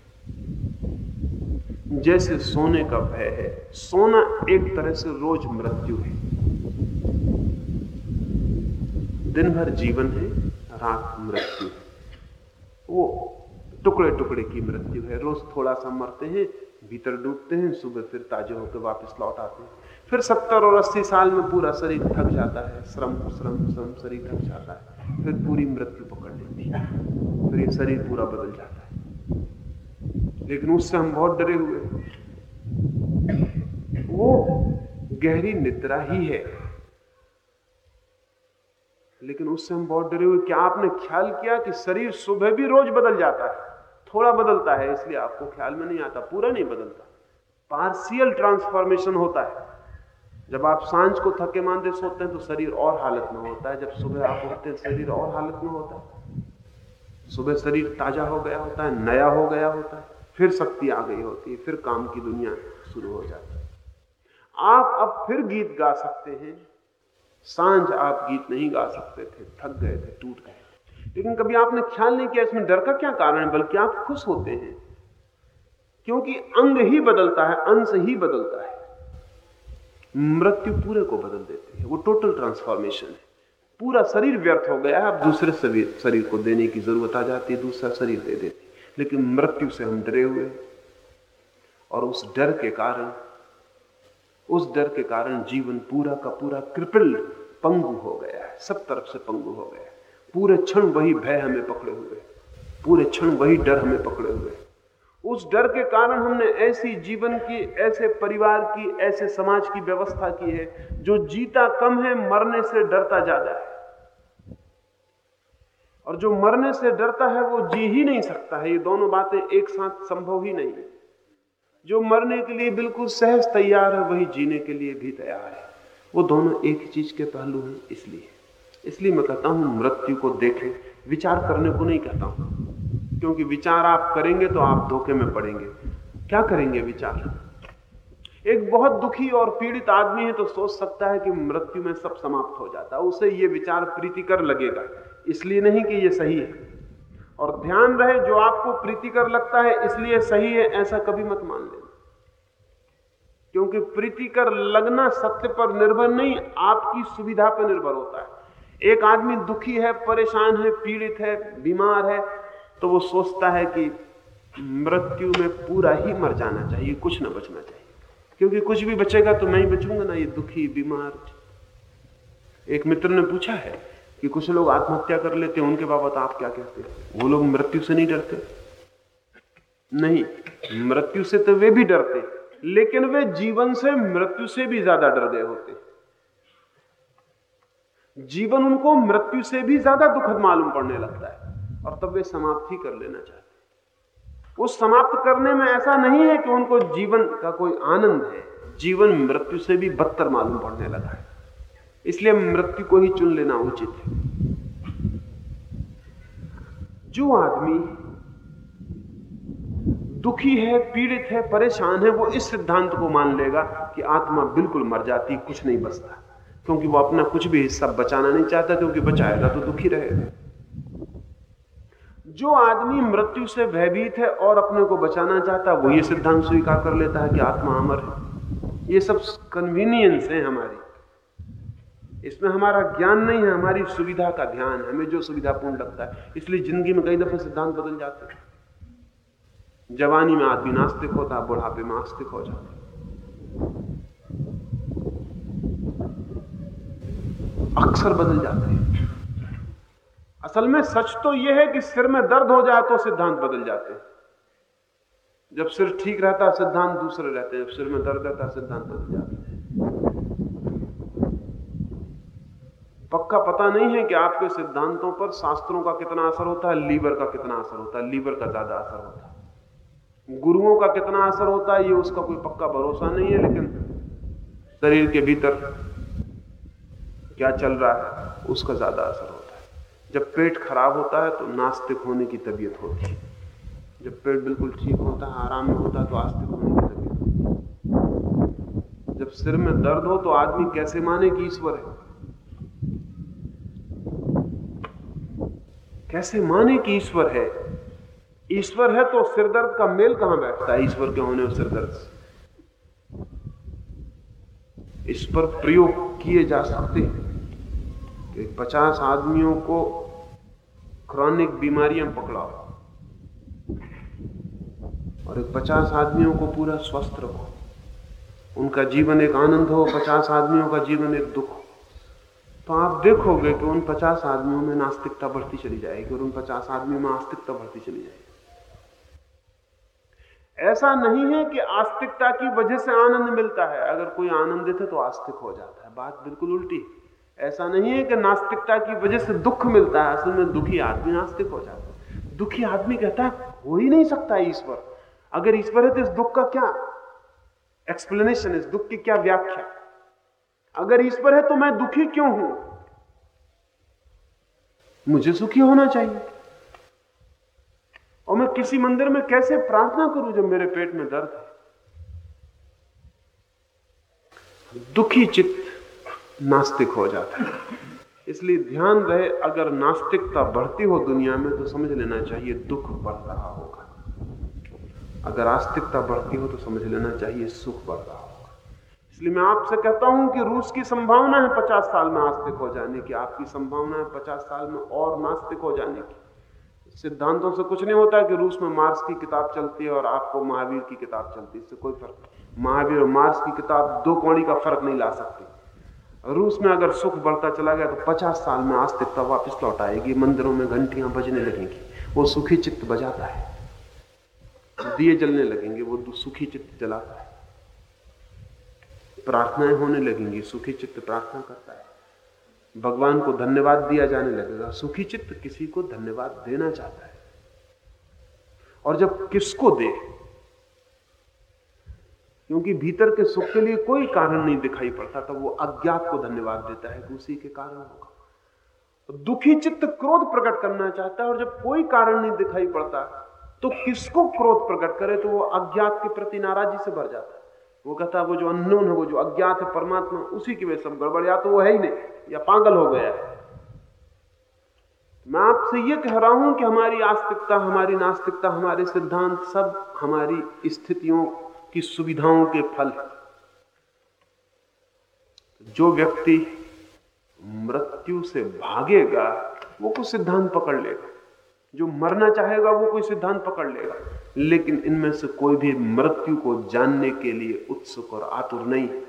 जैसे सोने का भय है, सोना एक तरह से रोज मृत्यु है। दिन भर जीवन है, रात मृत्यु वो टुकड़े टुकड़े की मृत्यु है। रोज थोड़ा सा मरते हैं, भीतर डूबते हैं, सुबह फिर ताजे होकर वापस लौट आते हैं। फिर सत्तर और अस्सी साल में पूरा शरीर थक जाता है, श्रम श्रम श्रम, शरीर थक जाता है, फिर पूरी मृत्यु पकड़ लेती है, फिर ये शरीर पूरा बदल जाता है। लेकिन उससे हम बहुत डरे हुए वो गहरी निद्रा ही है। लेकिन उससे हम बहुत डरे हुए क्या आपने ख्याल किया कि शरीर सुबह भी रोज बदल जाता है, थोड़ा बदलता है, इसलिए आपको ख्याल में नहीं आता, पूरा नहीं बदलता। पार्शियल ट्रांसफॉर्मेशन होता है। जब आप साँझ को थके मानते सोते हैं तो शरीर और हालत में होता है। जब सुबह आप उठते हैं, शरीर और हालत में होता है। सुबह शरीर ताज़ा हो गया होता है, नया हो गया होता है, फिर शक्ति आ गई होती है, फिर काम की दुनिया शुरू हो जाती है। आप अब फिर गीत गा सकते हैं। साँझ आप गीत नहीं गा सकते थे, थक गए थे, टूट गए लेकिन कभी आपने ख्याल नहीं किया, इसमें डर का क्या कारण है? बल्कि आप खुश होते हैं। क्योंकि अंग ही बदलता है, अंश ही बदलता है। मृत्यु पूरे को बदल देती है। वो टोटल ट्रांसफॉर्मेशन है। पूरा शरीर व्यर्थ हो गया है, अब दूसरे शरीर शरीर को देने की ज़रूरत आ जाती है, दूसरा शरीर दे देती लेकिन मृत्यु से हम डरे हुए और उस डर के कारण, उस डर के कारण जीवन पूरा का पूरा कृपल पंगु हो गया है। सब तरफ़ से पंगु हो गया है। पूरे क्षण वही भय हमें पकड़े हुए पूरे क्षण वही डर हमें पकड़े हुए उस डर के कारण हमने ऐसी जीवन की, ऐसे परिवार की, ऐसे समाज की व्यवस्था की है, जो जीता कम है, मरने से डरता ज़्यादा है। और जो मरने से डरता है, वो जी ही नहीं सकता है। ये दोनों बातें एक साथ संभव ही नहीं है। जो मरने के लिए बिल्कुल सहज तैयार है, वही जीने के लिए भी तैयार है। वो दोनों एक ही चीज़ के पहलू हैं, इसलिए। इसलिए मैं कहता हूँ, मृत्यु को देखें, विचार करने को नहीं कहता हूँ। क्योंकि विचार आप करेंगे तो आप धोखे में पड़ेंगे। क्या करेंगे विचार? एक बहुत दुखी और पीड़ित आदमी है तो सोच सकता है कि मृत्यु में सब समाप्त हो जाता है, उसे ये विचार प्रीतिकर लगेगा। इसलिए नहीं कि ये सही है। और ध्यान रहे, जो आपको प्रीतिकर लगता है, इसलिए सही है, ऐसा कभी मत मान लेना। क्योंकि प्रीतिकर लगना सत्य पर निर्भर नहीं, आपकी सुविधा पर निर्भर होता है। एक आदमी दुखी है, परेशान है, पीड़ित है, बीमार है तो वो सोचता है कि मृत्यु में पूरा ही मर जाना चाहिए, कुछ ना बचना चाहिए। क्योंकि कुछ भी बचेगा तो मैं ही बचूँगा ना, ये दुखी, बीमार। एक मित्र ने पूछा है कि कुछ लोग आत्महत्या कर लेते हैं, उनके बाबत आप क्या कहते हैं? वो लोग मृत्यु से नहीं डरते। नहीं, मृत्यु से तो वे भी डरते लेकिन वे जीवन से मृत्यु से भी ज़्यादा डर गए होते जीवन उनको मृत्यु से भी ज़्यादा दुखद मालूम पड़ने लगता है। और तब वे समाप्त कर लेना चाहते उस समाप्त करने में ऐसा नहीं है कि उनको जीवन का कोई आनंद है। जीवन मृत्यु से भी बदतर मालूम पड़ने लगा है। इसलिए मृत्यु को ही चुन लेना उचित है। जो आदमी दुखी है, पीड़ित है, परेशान है, वो इस सिद्धांत को मान लेगा कि आत्मा बिल्कुल मर जाती, कुछ नहीं बचता। क्योंकि वो अपना कुछ भी हिस्सा बचाना नहीं चाहता, क्योंकि बचाएगा तो दुखी रहेगा। जो आदमी मृत्यु से भयभीत है और अपने को बचाना चाहता है, वो ये सिद्धांत स्वीकार कर लेता है कि आत्मा अमर है। ये सब कन्वीनियंस है हमारी। इसमें हमारा ज्ञान नहीं है, हमारी सुविधा का ध्यान है हमें जो सुविधापूर्ण लगता है। इसलिए ज़िंदगी में कई दफे सिद्धांत बदल जाते हैं। जवानी में आदमी नास्तिक होता है, बुढ़ापे में आस्तिक हो जाता अक्सर बदल जाते हैं। असल में सच तो यह है कि सिर में दर्द हो जाए तो सिद्धांत बदल जाते हैं। जब सिर ठीक रहता है, सिद्धांत दूसरे रहते हैं। जब सिर में दर्द रहता है, सिद्धांत बदल जाते हैं। पक्का पता नहीं है कि आपके सिद्धांतों पर शास्त्रों का कितना असर होता है, लीवर का कितना असर होता है। लीवर का ज़्यादा असर होता है। गुरुओं का कितना असर होता है, ये उसका कोई पक्का भरोसा नहीं है, लेकिन शरीर के भीतर क्या चल रहा है, उसका ज़्यादा असर होता है। जब पेट खराब होता है तो नास्तिक होने की तबीयत होती है। जब पेट बिल्कुल ठीक होता है, आराम में होता है तो आस्तिक होने की तबीयत होती है। जब सिर में दर्द हो तो आदमी कैसे माने कि ईश्वर है? कैसे माने कि ईश्वर है? ईश्वर है तो सिर दर्द का मेल कहाँ बैठता है? ईश्वर के होने और सिर दर्द से। इस पर प्रयोग किए जा सकते हैं पचास आदमियों को क्रॉनिक बीमारियाँ पकड़ाओ। और एक पचास आदमियों को पूरा स्वस्थ रखो। उनका जीवन एक आनंद हो, पचास आदमियों का जीवन एक दुख हो। तो आप देखोगे कि उन पचास आदमियों में नास्तिकता बढ़ती चली जाएगी और उन पचास आदमियों में आस्तिकता बढ़ती चली जाएगी। ऐसा नहीं है कि आस्तिकता की वजह से आनंद मिलता है। अगर कोई आनंदित है तो आस्तिक हो जाता है। बात बिल्कुल उल्टी ऐसा नहीं है कि नास्तिकता की वजह से दुख मिलता है, असल में दुखी आदमी नास्तिक हो जाता है। दुखी आदमी कहता है, हो ही नहीं सकता ईश्वर। अगर ईश्वर है तो इस दुख का क्या एक्सप्लेनेशन इस दुख की क्या व्याख्या? अगर ईश्वर है तो मैं दुखी क्यों हूँ? मुझे सुखी होना चाहिए। और मैं किसी मंदिर में कैसे प्रार्थना करूँ जब मेरे पेट में दर्द है? दुखी चित्त नास्तिक हो जाता है। इसलिए ध्यान रहे, अगर नास्तिकता बढ़ती हो दुनिया में तो समझ लेना चाहिए दुख बढ़ रहा होगा। अगर आस्तिकता बढ़ती हो तो समझ लेना चाहिए सुख बढ़ रहा होगा। इसलिए मैं आपसे कहता हूँ कि रूस की संभावना है पचास साल में आस्तिक हो जाने की। आपकी संभावना है पचास साल में और नास्तिक हो जाने की। सिद्धांतों से कुछ नहीं होता कि रूस में मार्स की किताब चलती है और आपको महावीर की किताब चलती है। इससे कोई फ़र्क महावीर और मार्स की किताब दो कौड़ी का फ़र्क नहीं ला सकती। रूस में अगर सुख बढ़ता चला गया तो पचास साल में आस्तिकता वापस लौट आएगी, मंदिरों में घंटियाँ बजने लगेंगी, वो सुखी चित्त बजाता है। दिए जलने लगेंगे, वो सुखी चित्त जलाता है। प्रार्थनाएँ होने लगेंगी, सुखी चित्त प्रार्थना करता है। भगवान को धन्यवाद दिया जाने लगेगा, सुखी चित्त किसी को धन्यवाद देना चाहता है। और जब किसको दे क्योंकि भीतर के सुख के लिए कोई कारण नहीं दिखाई पड़ता, तब वो अज्ञात को धन्यवाद देता है कि उसी के कारण होगा। तो दुखी चित्त क्रोध प्रकट करना चाहता है और जब कोई कारण नहीं दिखाई पड़ता तो किसको क्रोध प्रकट करे तो वो अज्ञात के प्रति नाराजी से भर जाता है। वो कहता है, वो जो अननोन है, वो जो अज्ञात है, परमात्मा, उसी की वजह सब गड़बड़, या तो वो है ही नहीं, या पागल हो गया है। मैं आपसे ये कह रहा हूँ कि हमारी आस्तिकता, हमारी नास्तिकता, हमारे सिद्धांत सब हमारी स्थितियों की सुविधाओं के फल जो व्यक्ति मृत्यु से भागेगा, वो कुछ सिद्धांत पकड़ लेगा। जो मरना चाहेगा, वो कोई सिद्धांत पकड़ लेगा। लेकिन इनमें से कोई भी मृत्यु को जानने के लिए उत्सुक और आतुर नहीं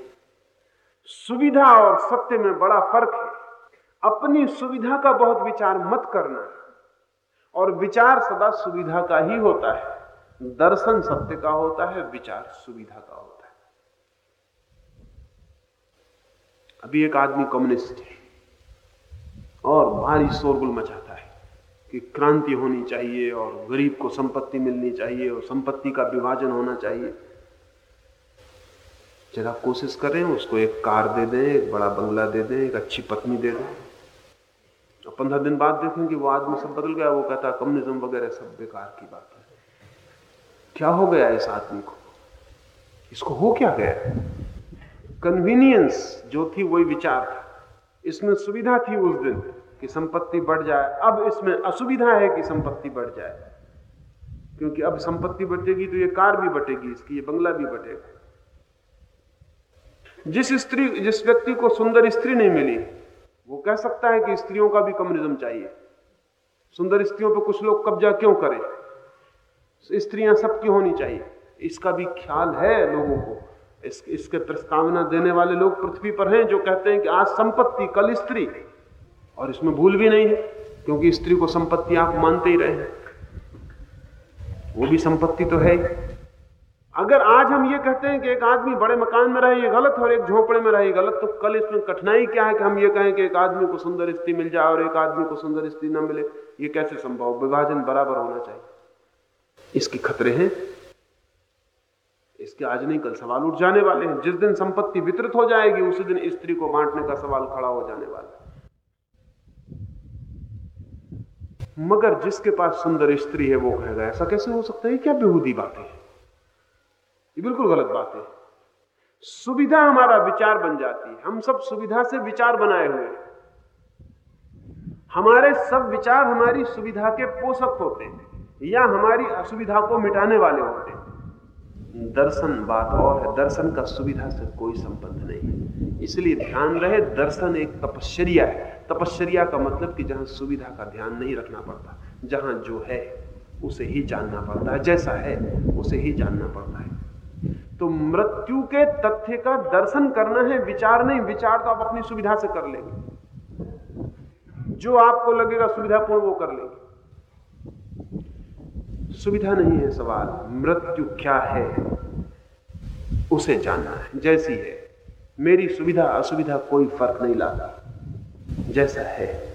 सुविधा और सत्य में बड़ा फ़र्क है। अपनी सुविधा का बहुत विचार मत करना। और विचार सदा सुविधा का ही होता है। दर्शन सत्य का होता है, विचार सुविधा का होता है। अभी एक आदमी कम्युनिस्ट है और भारी शोरगुल मचाता है कि क्रांति होनी चाहिए और गरीब को संपत्ति मिलनी चाहिए और संपत्ति का विभाजन होना चाहिए। जरा कोशिश करें, उसको एक कार दे दें, एक बड़ा बंगला दे दें, एक अच्छी पत्नी दे दें। और पंद्रह दिन बाद देखें कि वो आदमी सब बदल गया, वो कहता कम्युनिज्म वगैरह सब बेकार की बात है। क्या हो गया इस आदमी को? इसको हो क्या गया? कन्वीनियंस जो थी वही विचार था। इसमें सुविधा थी उस दिन कि संपत्ति बढ़ जाए। अब इसमें असुविधा है कि संपत्ति बढ़ जाए। क्योंकि अब संपत्ति बटेगी तो ये कार भी बटेगी, इसकी ये बंगला भी बटेगा। जिस स्त्री, जिस व्यक्ति को सुंदर स्त्री नहीं मिली, वो कह सकता है कि स्त्रियों का भी कम्युनिज्म चाहिए। सुंदर स्त्रियों पर कुछ लोग कब्जा क्यों करें? स्त्रियाँ सबकी होनी चाहिए। इसका भी ख्याल है लोगों को। इस, इसके प्रस्तावना देने वाले लोग पृथ्वी पर हैं जो कहते हैं कि आज संपत्ति कल स्त्री। और इसमें भूल भी नहीं है क्योंकि स्त्री को संपत्ति आप मानते ही रहे वो भी संपत्ति तो है अगर आज हम ये कहते हैं कि एक आदमी बड़े मकान में रहे ये गलत और एक झोपड़े में रहे गलत तो कल इसमें कठिनाई क्या है कि हम ये कहें कि एक आदमी को सुंदर स्त्री मिल जाए और एक आदमी को सुंदर स्त्री न मिले? ये कैसे संभव? विभाजन बराबर होना चाहिए। इसके खतरे हैं। इसके आज नहीं, कल सवाल उठ जाने वाले हैं। जिस दिन संपत्ति वितरित हो जाएगी, उसी दिन स्त्री को बांटने का सवाल खड़ा हो जाने वाला है। मगर जिसके पास सुंदर स्त्री है, वो कहेगा, ऐसा कैसे हो सकता है? क्या बेहूदी बातें ये बिल्कुल गलत बात है। सुविधा हमारा विचार बन जाती है। हम सब सुविधा से विचार बनाए हुए हैं। हमारे सब विचार हमारी सुविधा के पोषक होते हैं। या हमारी असुविधा को मिटाने वाले होते दर्शन बात और है, दर्शन का सुविधा से कोई संबंध नहीं इसलिए ध्यान रहे, दर्शन एक तपश्चर्या है। तपश्चर्या का मतलब कि जहाँ सुविधा का ध्यान नहीं रखना पड़ता, जहाँ जो है, उसे ही जानना पड़ता है, जैसा है, उसे ही जानना पड़ता है। तो मृत्यु के तथ्य का दर्शन करना है, विचार नहीं, विचार तो आप अपनी सुविधा से कर लेंगे। जो आपको लगेगा सुविधापूर्ण, वो कर लेंगे। सुविधा नहीं है सवाल। मृत्यु क्या है? उसे जानना है। जैसी है मेरी सुविधा असुविधा कोई फ़र्क नहीं लाता। जैसा है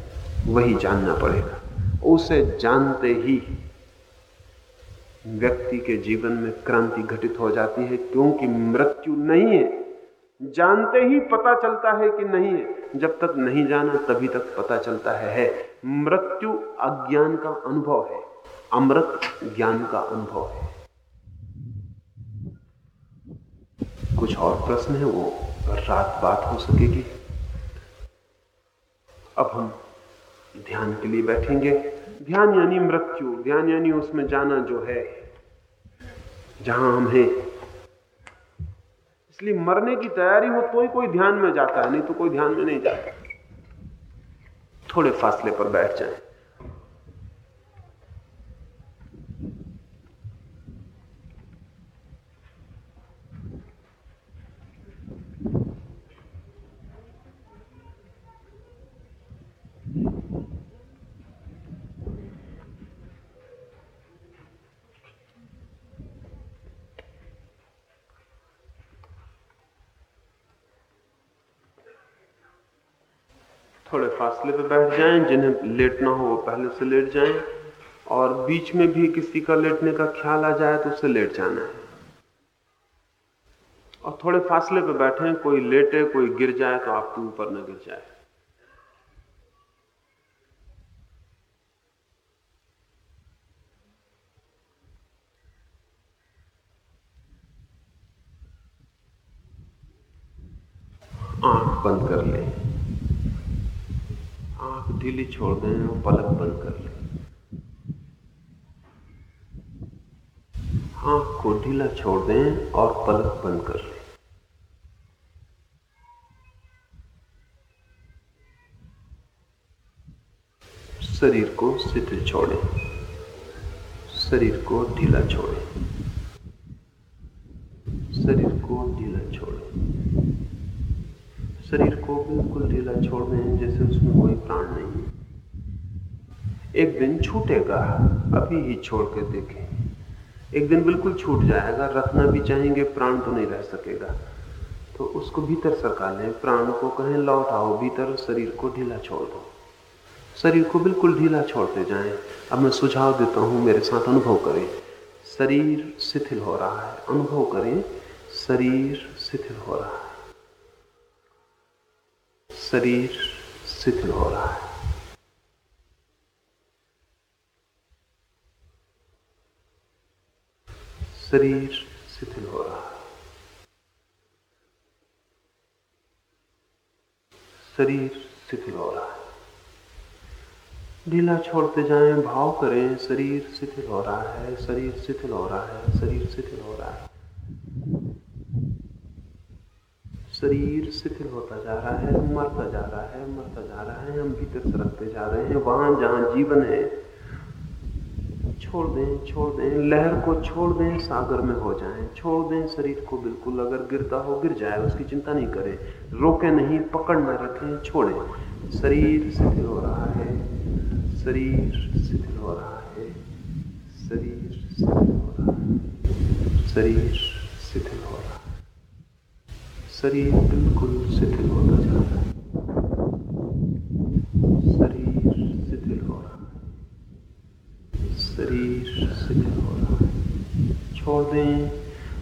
वही जानना पड़ेगा। उसे जानते ही व्यक्ति के जीवन में क्रांति घटित हो जाती है क्योंकि मृत्यु नहीं है। जानते ही पता चलता है कि नहीं है। जब तक नहीं जाना तभी तक पता चलता है, है। मृत्यु अज्ञान का अनुभव है। अमृत ज्ञान का अनुभव है। कुछ और प्रश्न है, वो रात बात हो सकेगी। अब हम ध्यान के लिए बैठेंगे। ध्यान यानी मृत्यु, ध्यान यानी उसमें जाना जो है, जहाँ हम हैं। इसलिए मरने की तैयारी हो तो ही कोई ध्यान में जाता है, नहीं तो कोई ध्यान में नहीं जाता। थोड़े फासले पर बैठ जाएँ। थोड़े फासले पे बैठ जाएँ, जिन्हें लेटना हो वो पहले से लेट जाएँ, और बीच में भी किसी का लेटने का ख्याल आ जाए तो उसे लेट जाना है। और थोड़े फासले पे बैठे, कोई लेटे, कोई गिर जाए तो आपके ऊपर न गिर जाए आँख बंद कर ले आँख ढीली छोड़ दें और पलक बंद कर लें। आँख को ढीला छोड़ दें और पलक बंद कर लें। शरीर को शिथिल छोड़ें, शरीर को ढीला छोड़ें, शरीर को ढीला शरीर को बिल्कुल ढीला छोड़ दें, जैसे उसमें कोई प्राण नहीं है। एक दिन छूटेगा, अभी ही छोड़ के देखें। एक दिन बिल्कुल छूट जाएगा, रखना भी चाहेंगे, प्राण तो नहीं रह सकेगा। तो उसको भीतर सरका लें, प्राण को कहें, लौट आओ, भीतर शरीर को ढीला छोड़ दो। शरीर को बिल्कुल ढीला छोड़ते जाएँ। अब मैं सुझाव देता हूँ, मेरे साथ अनुभव करें। शरीर शिथिल हो रहा है। अनुभव करें, शरीर शिथिल हो रहा है। शरीर शिथिल हो रहा है। शरीर शिथिल हो रहा है। शरीर शिथिल हो रहा है। ढीला छोड़ते जाएँ, भाव करें, शरीर शिथिल हो रहा है, शरीर शिथिल हो रहा है, शरीर शिथिल हो रहा है। शरीर शिथिल होता जा रहा है, मरता जा रहा है, मरता जा रहा है, हम भीतर सरकते जा रहे हैं वहाँ जहाँ जीवन है। छोड़ दें छोड़ दें, लहर को छोड़ दें, सागर में हो जाएँ, छोड़ दें, शरीर को बिल्कुल अगर गिरता हो, गिर जाए, उसकी चिंता नहीं करें, रोके नहीं, पकड़ न रखें, छोड़ें। शरीर शिथिल हो रहा है, शरीर शिथिल हो रहा है, शरीर शिथिल हो रहा है, शरीर शिथिल हो रहा है। शरीर बिल्कुल शिथिल होता जा रहा है। शरीर शिथिल हो रहा है। शरीर शिथिल हो रहा है। छोड़ दें,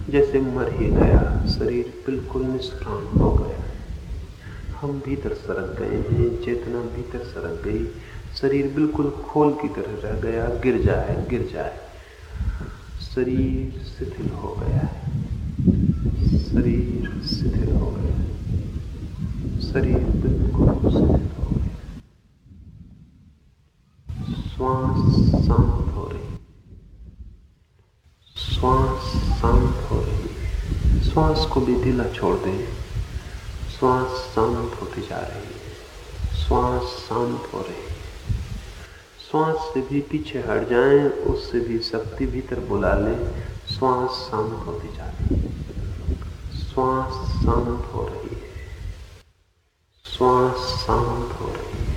जैसे मर ही गया, शरीर बिल्कुल निष्प्राण हो गया। हम भीतर सरक गए हैं, चेतना भीतर सरक गई। शरीर बिल्कुल खोल की तरह रह गया, गिर जाए गिर जाए। शरीर शिथिल हो गया है। शरीर शिथिल हो गया शरीर बिल्कुल शिथिल हो गया श्वास शांत हो रही श्वास शांत हो रही श्वास को भी ढीला छोड़ दें। श्वास शांत होती जा रही है। श्वास शांत हो रही श्वास से भी पीछे हट जाएँ, उससे भी शक्ति भीतर बुला लें। श्वास शांत होती जा रही है। श्वास शांत हो रही है श्वास शांत हो रही है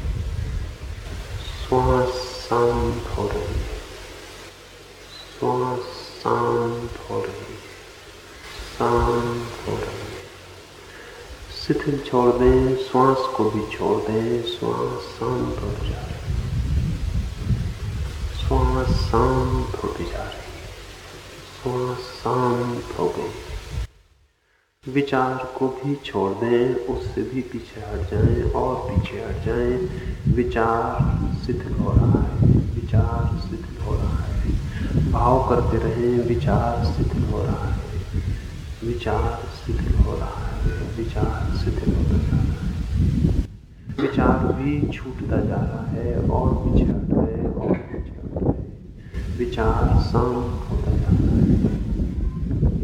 श्वास शांत हो रही है श्वास शांत हो रही है शांत हो रही है शिथिल छोड़ दें श्वास को भी छोड़ दें श्वास शांत हो जा रही श्वास शांत होती जा रही श्वास शांत हो गई विचार को भी छोड़ दें, उससे भी पीछे हट जाएँ और पीछे हट जाएँ। विचार शिथिल हो रहा है, विचार शिथिल हो रहा है। भाव करते रहें, विचार शिथिल हो रहा है। विचार शिथिल हो रहा है, विचार शिथिल जा रहा है। विचार भी छूटता जा रहा है और पीछे हट रहे और पीछे हट रहे विचार शांत होता जाता है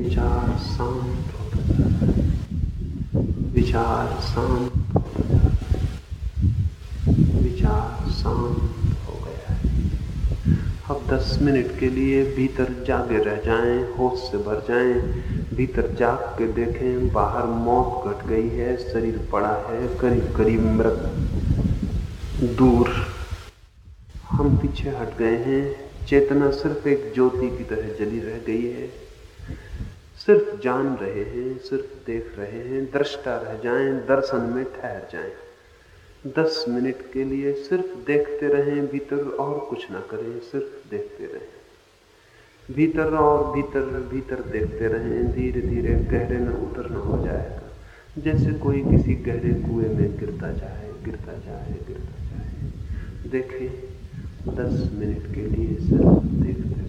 विचार शांत होता जाता है विचार शांत होता जाता विचार शांत हो गया है। अब दस मिनट के लिए भीतर जागे रह जाएँ, होश से भर जाएँ, भीतर जाग के देखें, बाहर मौत घट गई है, शरीर पड़ा है, करीब करीब मृत दूर। हम पीछे हट गए हैं, चेतना सिर्फ़ एक ज्योति की तरह जली रह गई है। सिर्फ़ जान रहे हैं, सिर्फ़ देख रहे हैं, दृष्टा रह जाएँ, दर्शन में ठहर जाएँ। दस मिनट के लिए सिर्फ़ देखते रहें, भीतर और कुछ ना करें, सिर्फ़ देखते रहें। भीतर और भीतर भीतर देखते रहें, धीरे धीरे गहरे में उतरना हो जाएगा। जैसे कोई किसी गहरे कुएँ में गिरता जाए गिरता जाए गिरता जाए। देखें, दस मिनट के लिए सिर्फ़ देखते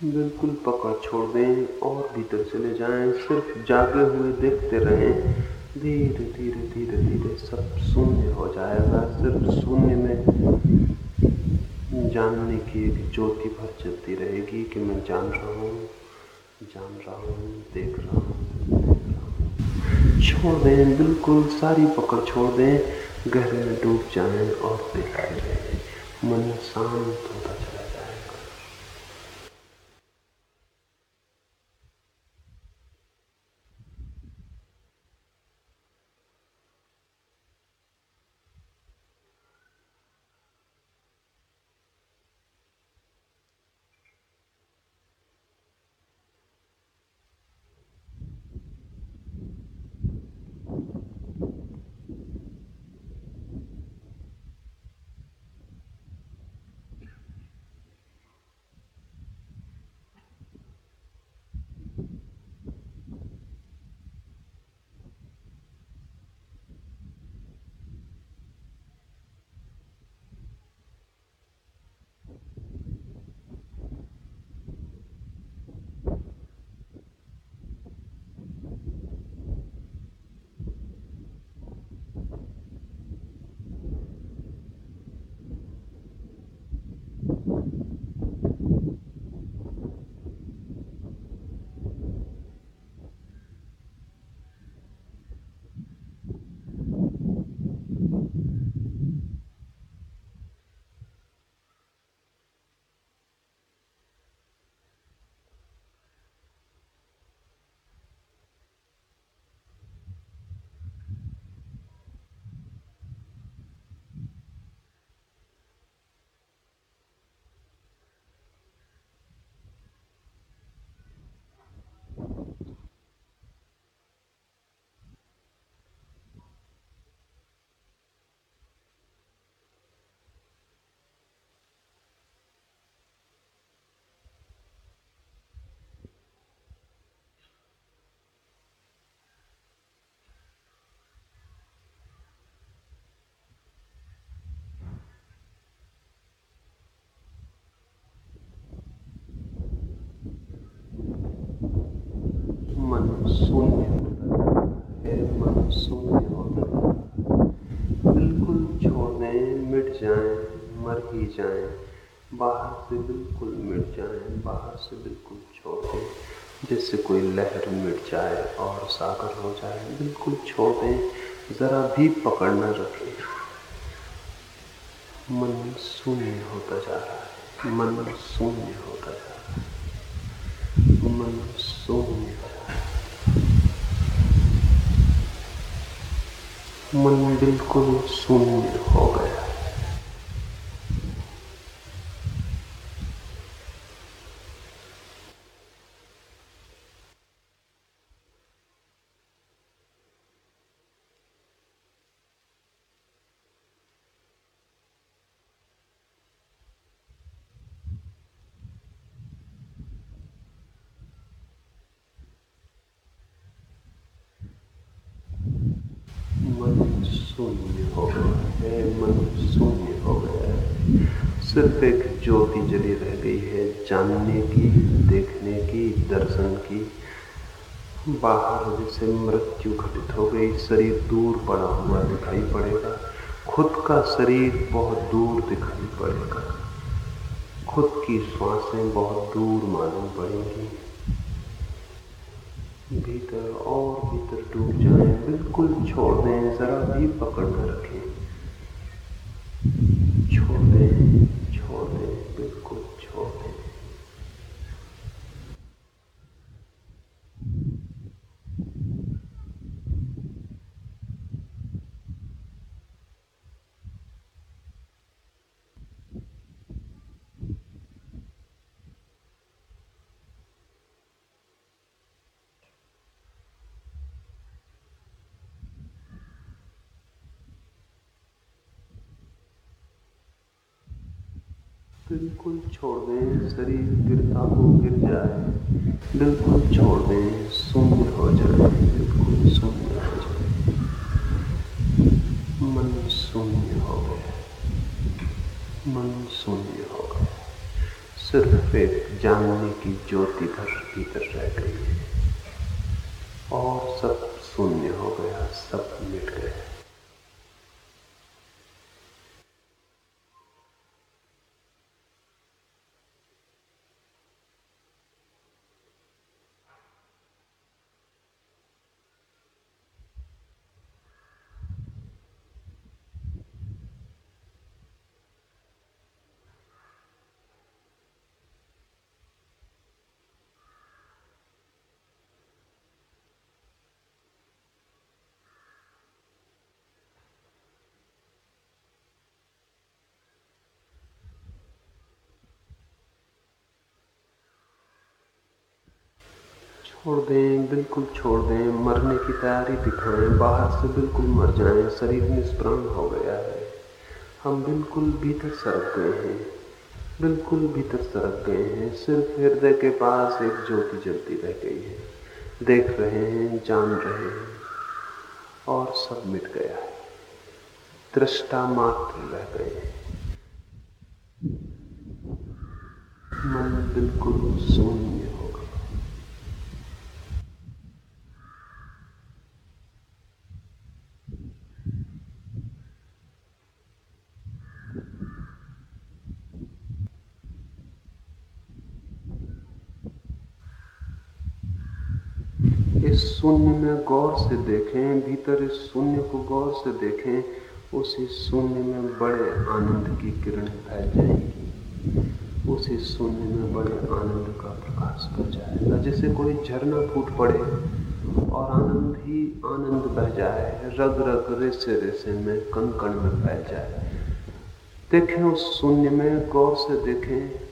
बिल्कुल पकड़ छोड़ दें और भीतर चले जाएँ। सिर्फ़ जागे हुए देखते रहें। धीरे धीरे धीरे धीरे सब शून्य हो जाएगा। सिर्फ़ शून्य में जानने की एक ज्योति भर चलती रहेगी कि मैं जान रहा हूँ, जान रहा हूँ, देख रहा हूँ। छोड़ दें, बिल्कुल सारी पकड़ छोड़ दें। गहरे में डूब जाएँ और देखते रहें। मन शांत होता चला शून्य मन शून्य होता बिल्कुल छोड़ दें मिट जाएँ, मर ही जाएँ, बाहर से बिल्कुल मिट जाएँ, बाहर से बिल्कुल छोड़ दें जैसे कोई लहर मिट जाए और सागर हो जाए, बिल्कुल छोड़ दें जरा भी पकड़ न रखें। मन शून्य होता जा रहा है, मन शून्य होता जा रहा है। मन शून्य मन बिल्कुल शून्य हो गया। सिर्फ़ एक ज्योति जली रह गई है, जानने की, देखने की, दर्शन की। बाहर जैसे मृत्यु घटित हो गई, शरीर दूर पड़ा हुआ दिखाई पड़ेगा। खुद का शरीर बहुत दूर दिखाई पड़ेगा। खुद की श्वासें बहुत दूर मालूम पड़ेंगी। भीतर और भीतर डूब जाए, बिल्कुल छोड़ दें, जरा भी पकड़ कर रखें। छोड़ दें बिल्कुल छोड़ दें बिल्कुल छोड़ दें, शरीर गिरता हो गिर जाए। बिल्कुल छोड़ दें शून्य हो जाए, बिल्कुल शून्य हो जाए। मन शून्य हो गया। मन शून्य हो गया। सिर्फ़ एक जानने की ज्योति भर भीतर रह गई है। और सब शून्य हो गया, सब मिट गया। छोड़ दें, बिल्कुल छोड़ दें। मरने की तैयारी दिखाएँ बाहर से बिल्कुल मर जाएँ। शरीर निष्प्राण हो गया है। हम बिल्कुल भीतर सरक गए हैं। बिल्कुल भीतर सरक गए हैं। सिर्फ़ हृदय के पास एक ज्योति जलती रह गई है। देख रहे हैं, जान रहे हैं। और सब मिट गया है। दृष्टा मात्र रह गए हैं। मन बिल्कुल शून्य इस शून्य में गौर से देखें, भीतर इस शून्य को गौर से देखें, उसी शून्य में बड़े आनंद की किरण फैल जाएँगी। उसी शून्य में बड़े आनंद का प्रकाश कर जाएगा। जैसे कोई झरना फूट पड़े और आनंद ही आनंद बह जाए, रग रग रेसे रेसे में कण कण में फैल जाए। देखें उस शून्य में गौर से देखें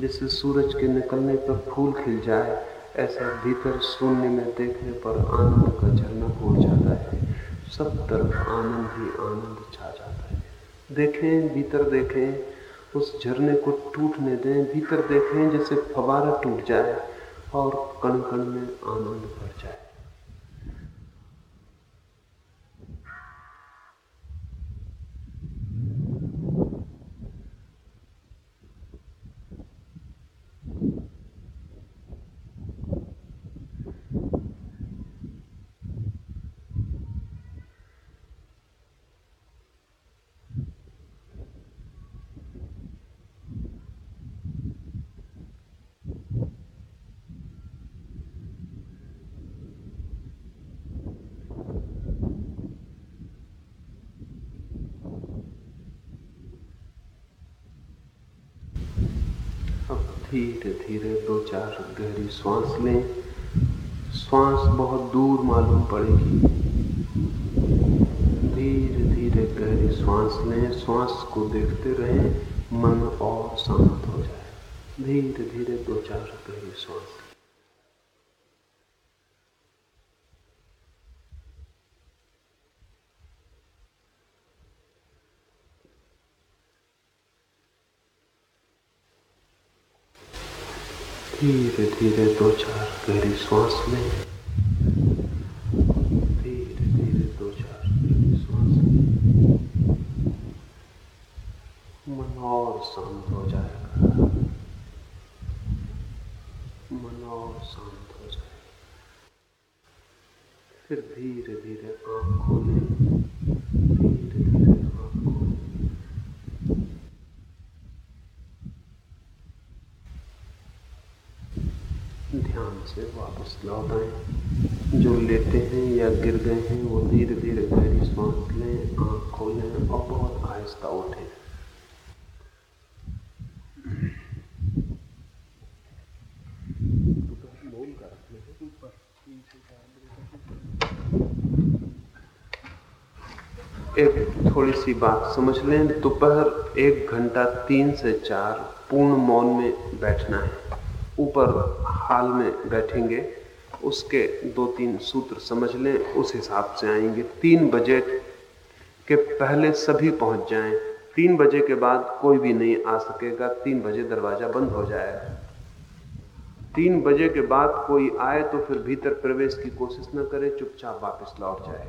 जैसे सूरज के निकलने पर फूल खिल जाए ऐसा भीतर शून्य में देखने पर आनंद का झरना फूट जाता है। सब तरफ़ आनंद ही आनंद छा जाता है। देखें, भीतर देखें, उस झरने को टूटने दें, भीतर देखें जैसे फवारा टूट जाए और कण कण में आनंद भर जाए धीरे धीरे दो चार गहरी श्वास लें। श्वास बहुत दूर मालूम पड़ेगी। धीरे धीरे गहरी श्वास लें। श्वास को देखते रहें। मन और शांत हो जाए। धीरे धीरे दो चार गहरी श्वास धीरे धीरे दो चार गहरी श्वास लें। मन और शांत हो जाएगा। मन और शांत हो जाएगा। फिर धीरे धीरे आँख खोलें धीरे धीरे आँख खोलें ध्यान से वापस लौट आए। जो लेते हैं या गिर गए हैं, वो धीरे धीरे गहरी सांस लें, आँख खोलें और बहुत आहिस्ता उठें। एक थोड़ी सी बात समझ लें, दोपहर एक घंटा तीन से चार पूर्ण मौन में बैठना है। ऊपर हाल में बैठेंगे, उसके दो तीन सूत्र समझ लें, उस हिसाब से आएँगे। तीन बजे के पहले सभी पहुँच जाएँ। तीन बजे के बाद कोई भी नहीं आ सकेगा। तीन बजे दरवाज़ा बंद हो जाएगा। तीन बजे के बाद कोई आए तो फिर भीतर प्रवेश की कोशिश न करे, चुपचाप वापस लौट जाए।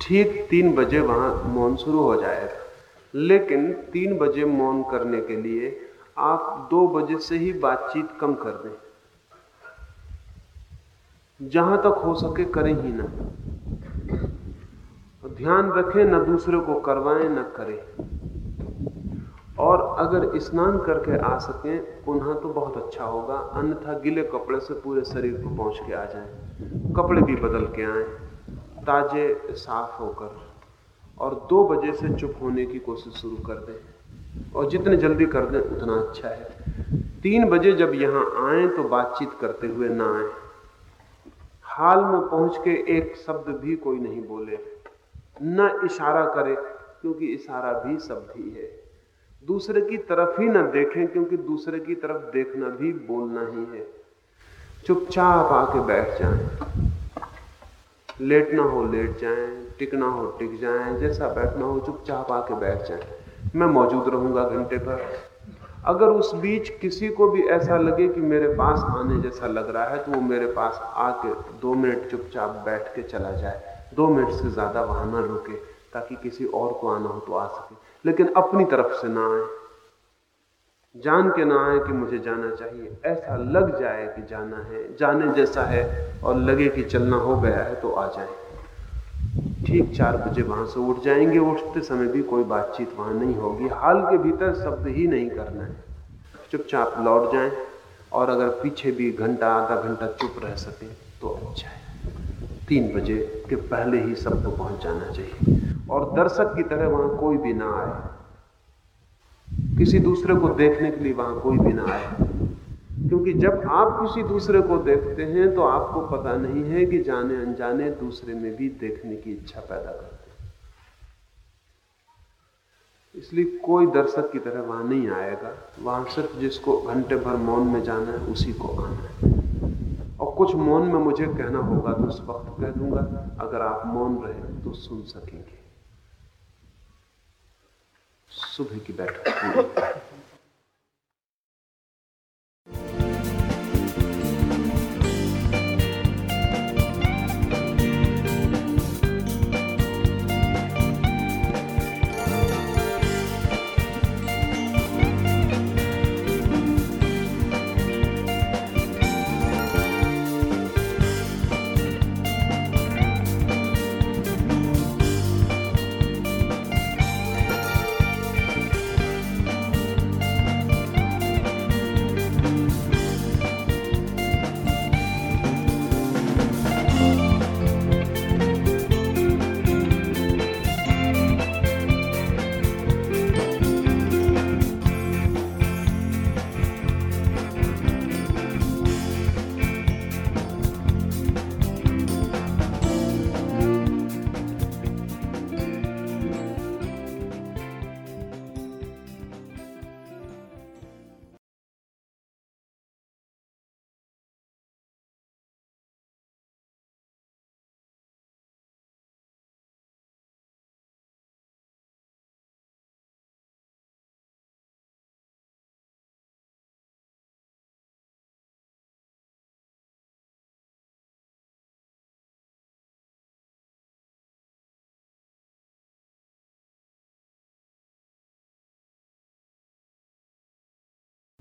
ठीक तीन बजे वहाँ मौन शुरू हो जाएगा। लेकिन तीन बजे मौन करने के लिए आप दो बजे से ही बातचीत कम कर दें। जहाँ तक हो सके करें ही ना। ध्यान रखें, न दूसरे को करवाएँ, न करें। और अगर स्नान करके आ सकें, पुनः तो बहुत अच्छा होगा। अन्यथा गिले कपड़े से पूरे शरीर को पहुँच के आ जाएँ। कपड़े भी बदल के आए, ताजे साफ़ होकर। और दो बजे से चुप होने की कोशिश शुरू कर दें। और जितने जल्दी कर दें, उतना अच्छा है। तीन बजे जब यहाँ आए तो बातचीत करते हुए ना आए। हाल में पहुँच के एक शब्द भी कोई नहीं बोले। न इशारा करे, क्योंकि इशारा भी शब्द ही है। दूसरे की तरफ़ ही ना देखें, क्योंकि दूसरे की तरफ़ देखना भी बोलना ही है। चुपचाप आके बैठ जाएँ। लेटना हो, लेट जाएँ। टिकना हो, टिक जाएँ। जैसा बैठना हो, चुपचाप आके बैठ जाएँ। मैं मौजूद रहूँगा घंटे पर अगर उस बीच किसी को भी ऐसा लगे कि मेरे पास आने जैसा लग रहा है तो वो मेरे पास आके दो मिनट चुपचाप बैठ के चला जाए। दो मिनट से ज़्यादा वहाँ ना रुके, ताकि किसी और को आना हो तो आ सके। लेकिन अपनी तरफ़ से ना आए। जान के ना आए कि मुझे जाना चाहिए। ऐसा लग जाए कि जाना है, जाने जैसा है, और लगे कि चलना हो गया है तो आ जाए। ठीक चार बजे वहाँ से उठ जाएँगे। उठते समय भी कोई बातचीत वहाँ नहीं होगी। हाल के भीतर शब्द ही नहीं करना है। चुपचाप लौट जाएँ और अगर पीछे भी घंटा, आधा घंटा चुप रह सके तो अच्छा है। तीन बजे के पहले ही सबको पहुँच जाना चाहिए और दर्शक की तरह वहाँ कोई भी ना आए। किसी दूसरे को देखने के लिए वहाँ कोई भी ना आए। क्योंकि जब आप किसी दूसरे को देखते हैं तो आपको पता नहीं है कि जाने अनजाने दूसरे में भी देखने की इच्छा पैदा करते हैं। इसलिए कोई दर्शक की तरह वहाँ नहीं आएगा। वहाँ सिर्फ़ जिसको घंटे भर मौन में जाना है, उसी को आना है। और कुछ मौन में मुझे कहना होगा तो उस वक्त कह दूँगा, अगर आप मौन रहे तो सुन सकेंगे। सुबह की बैठक।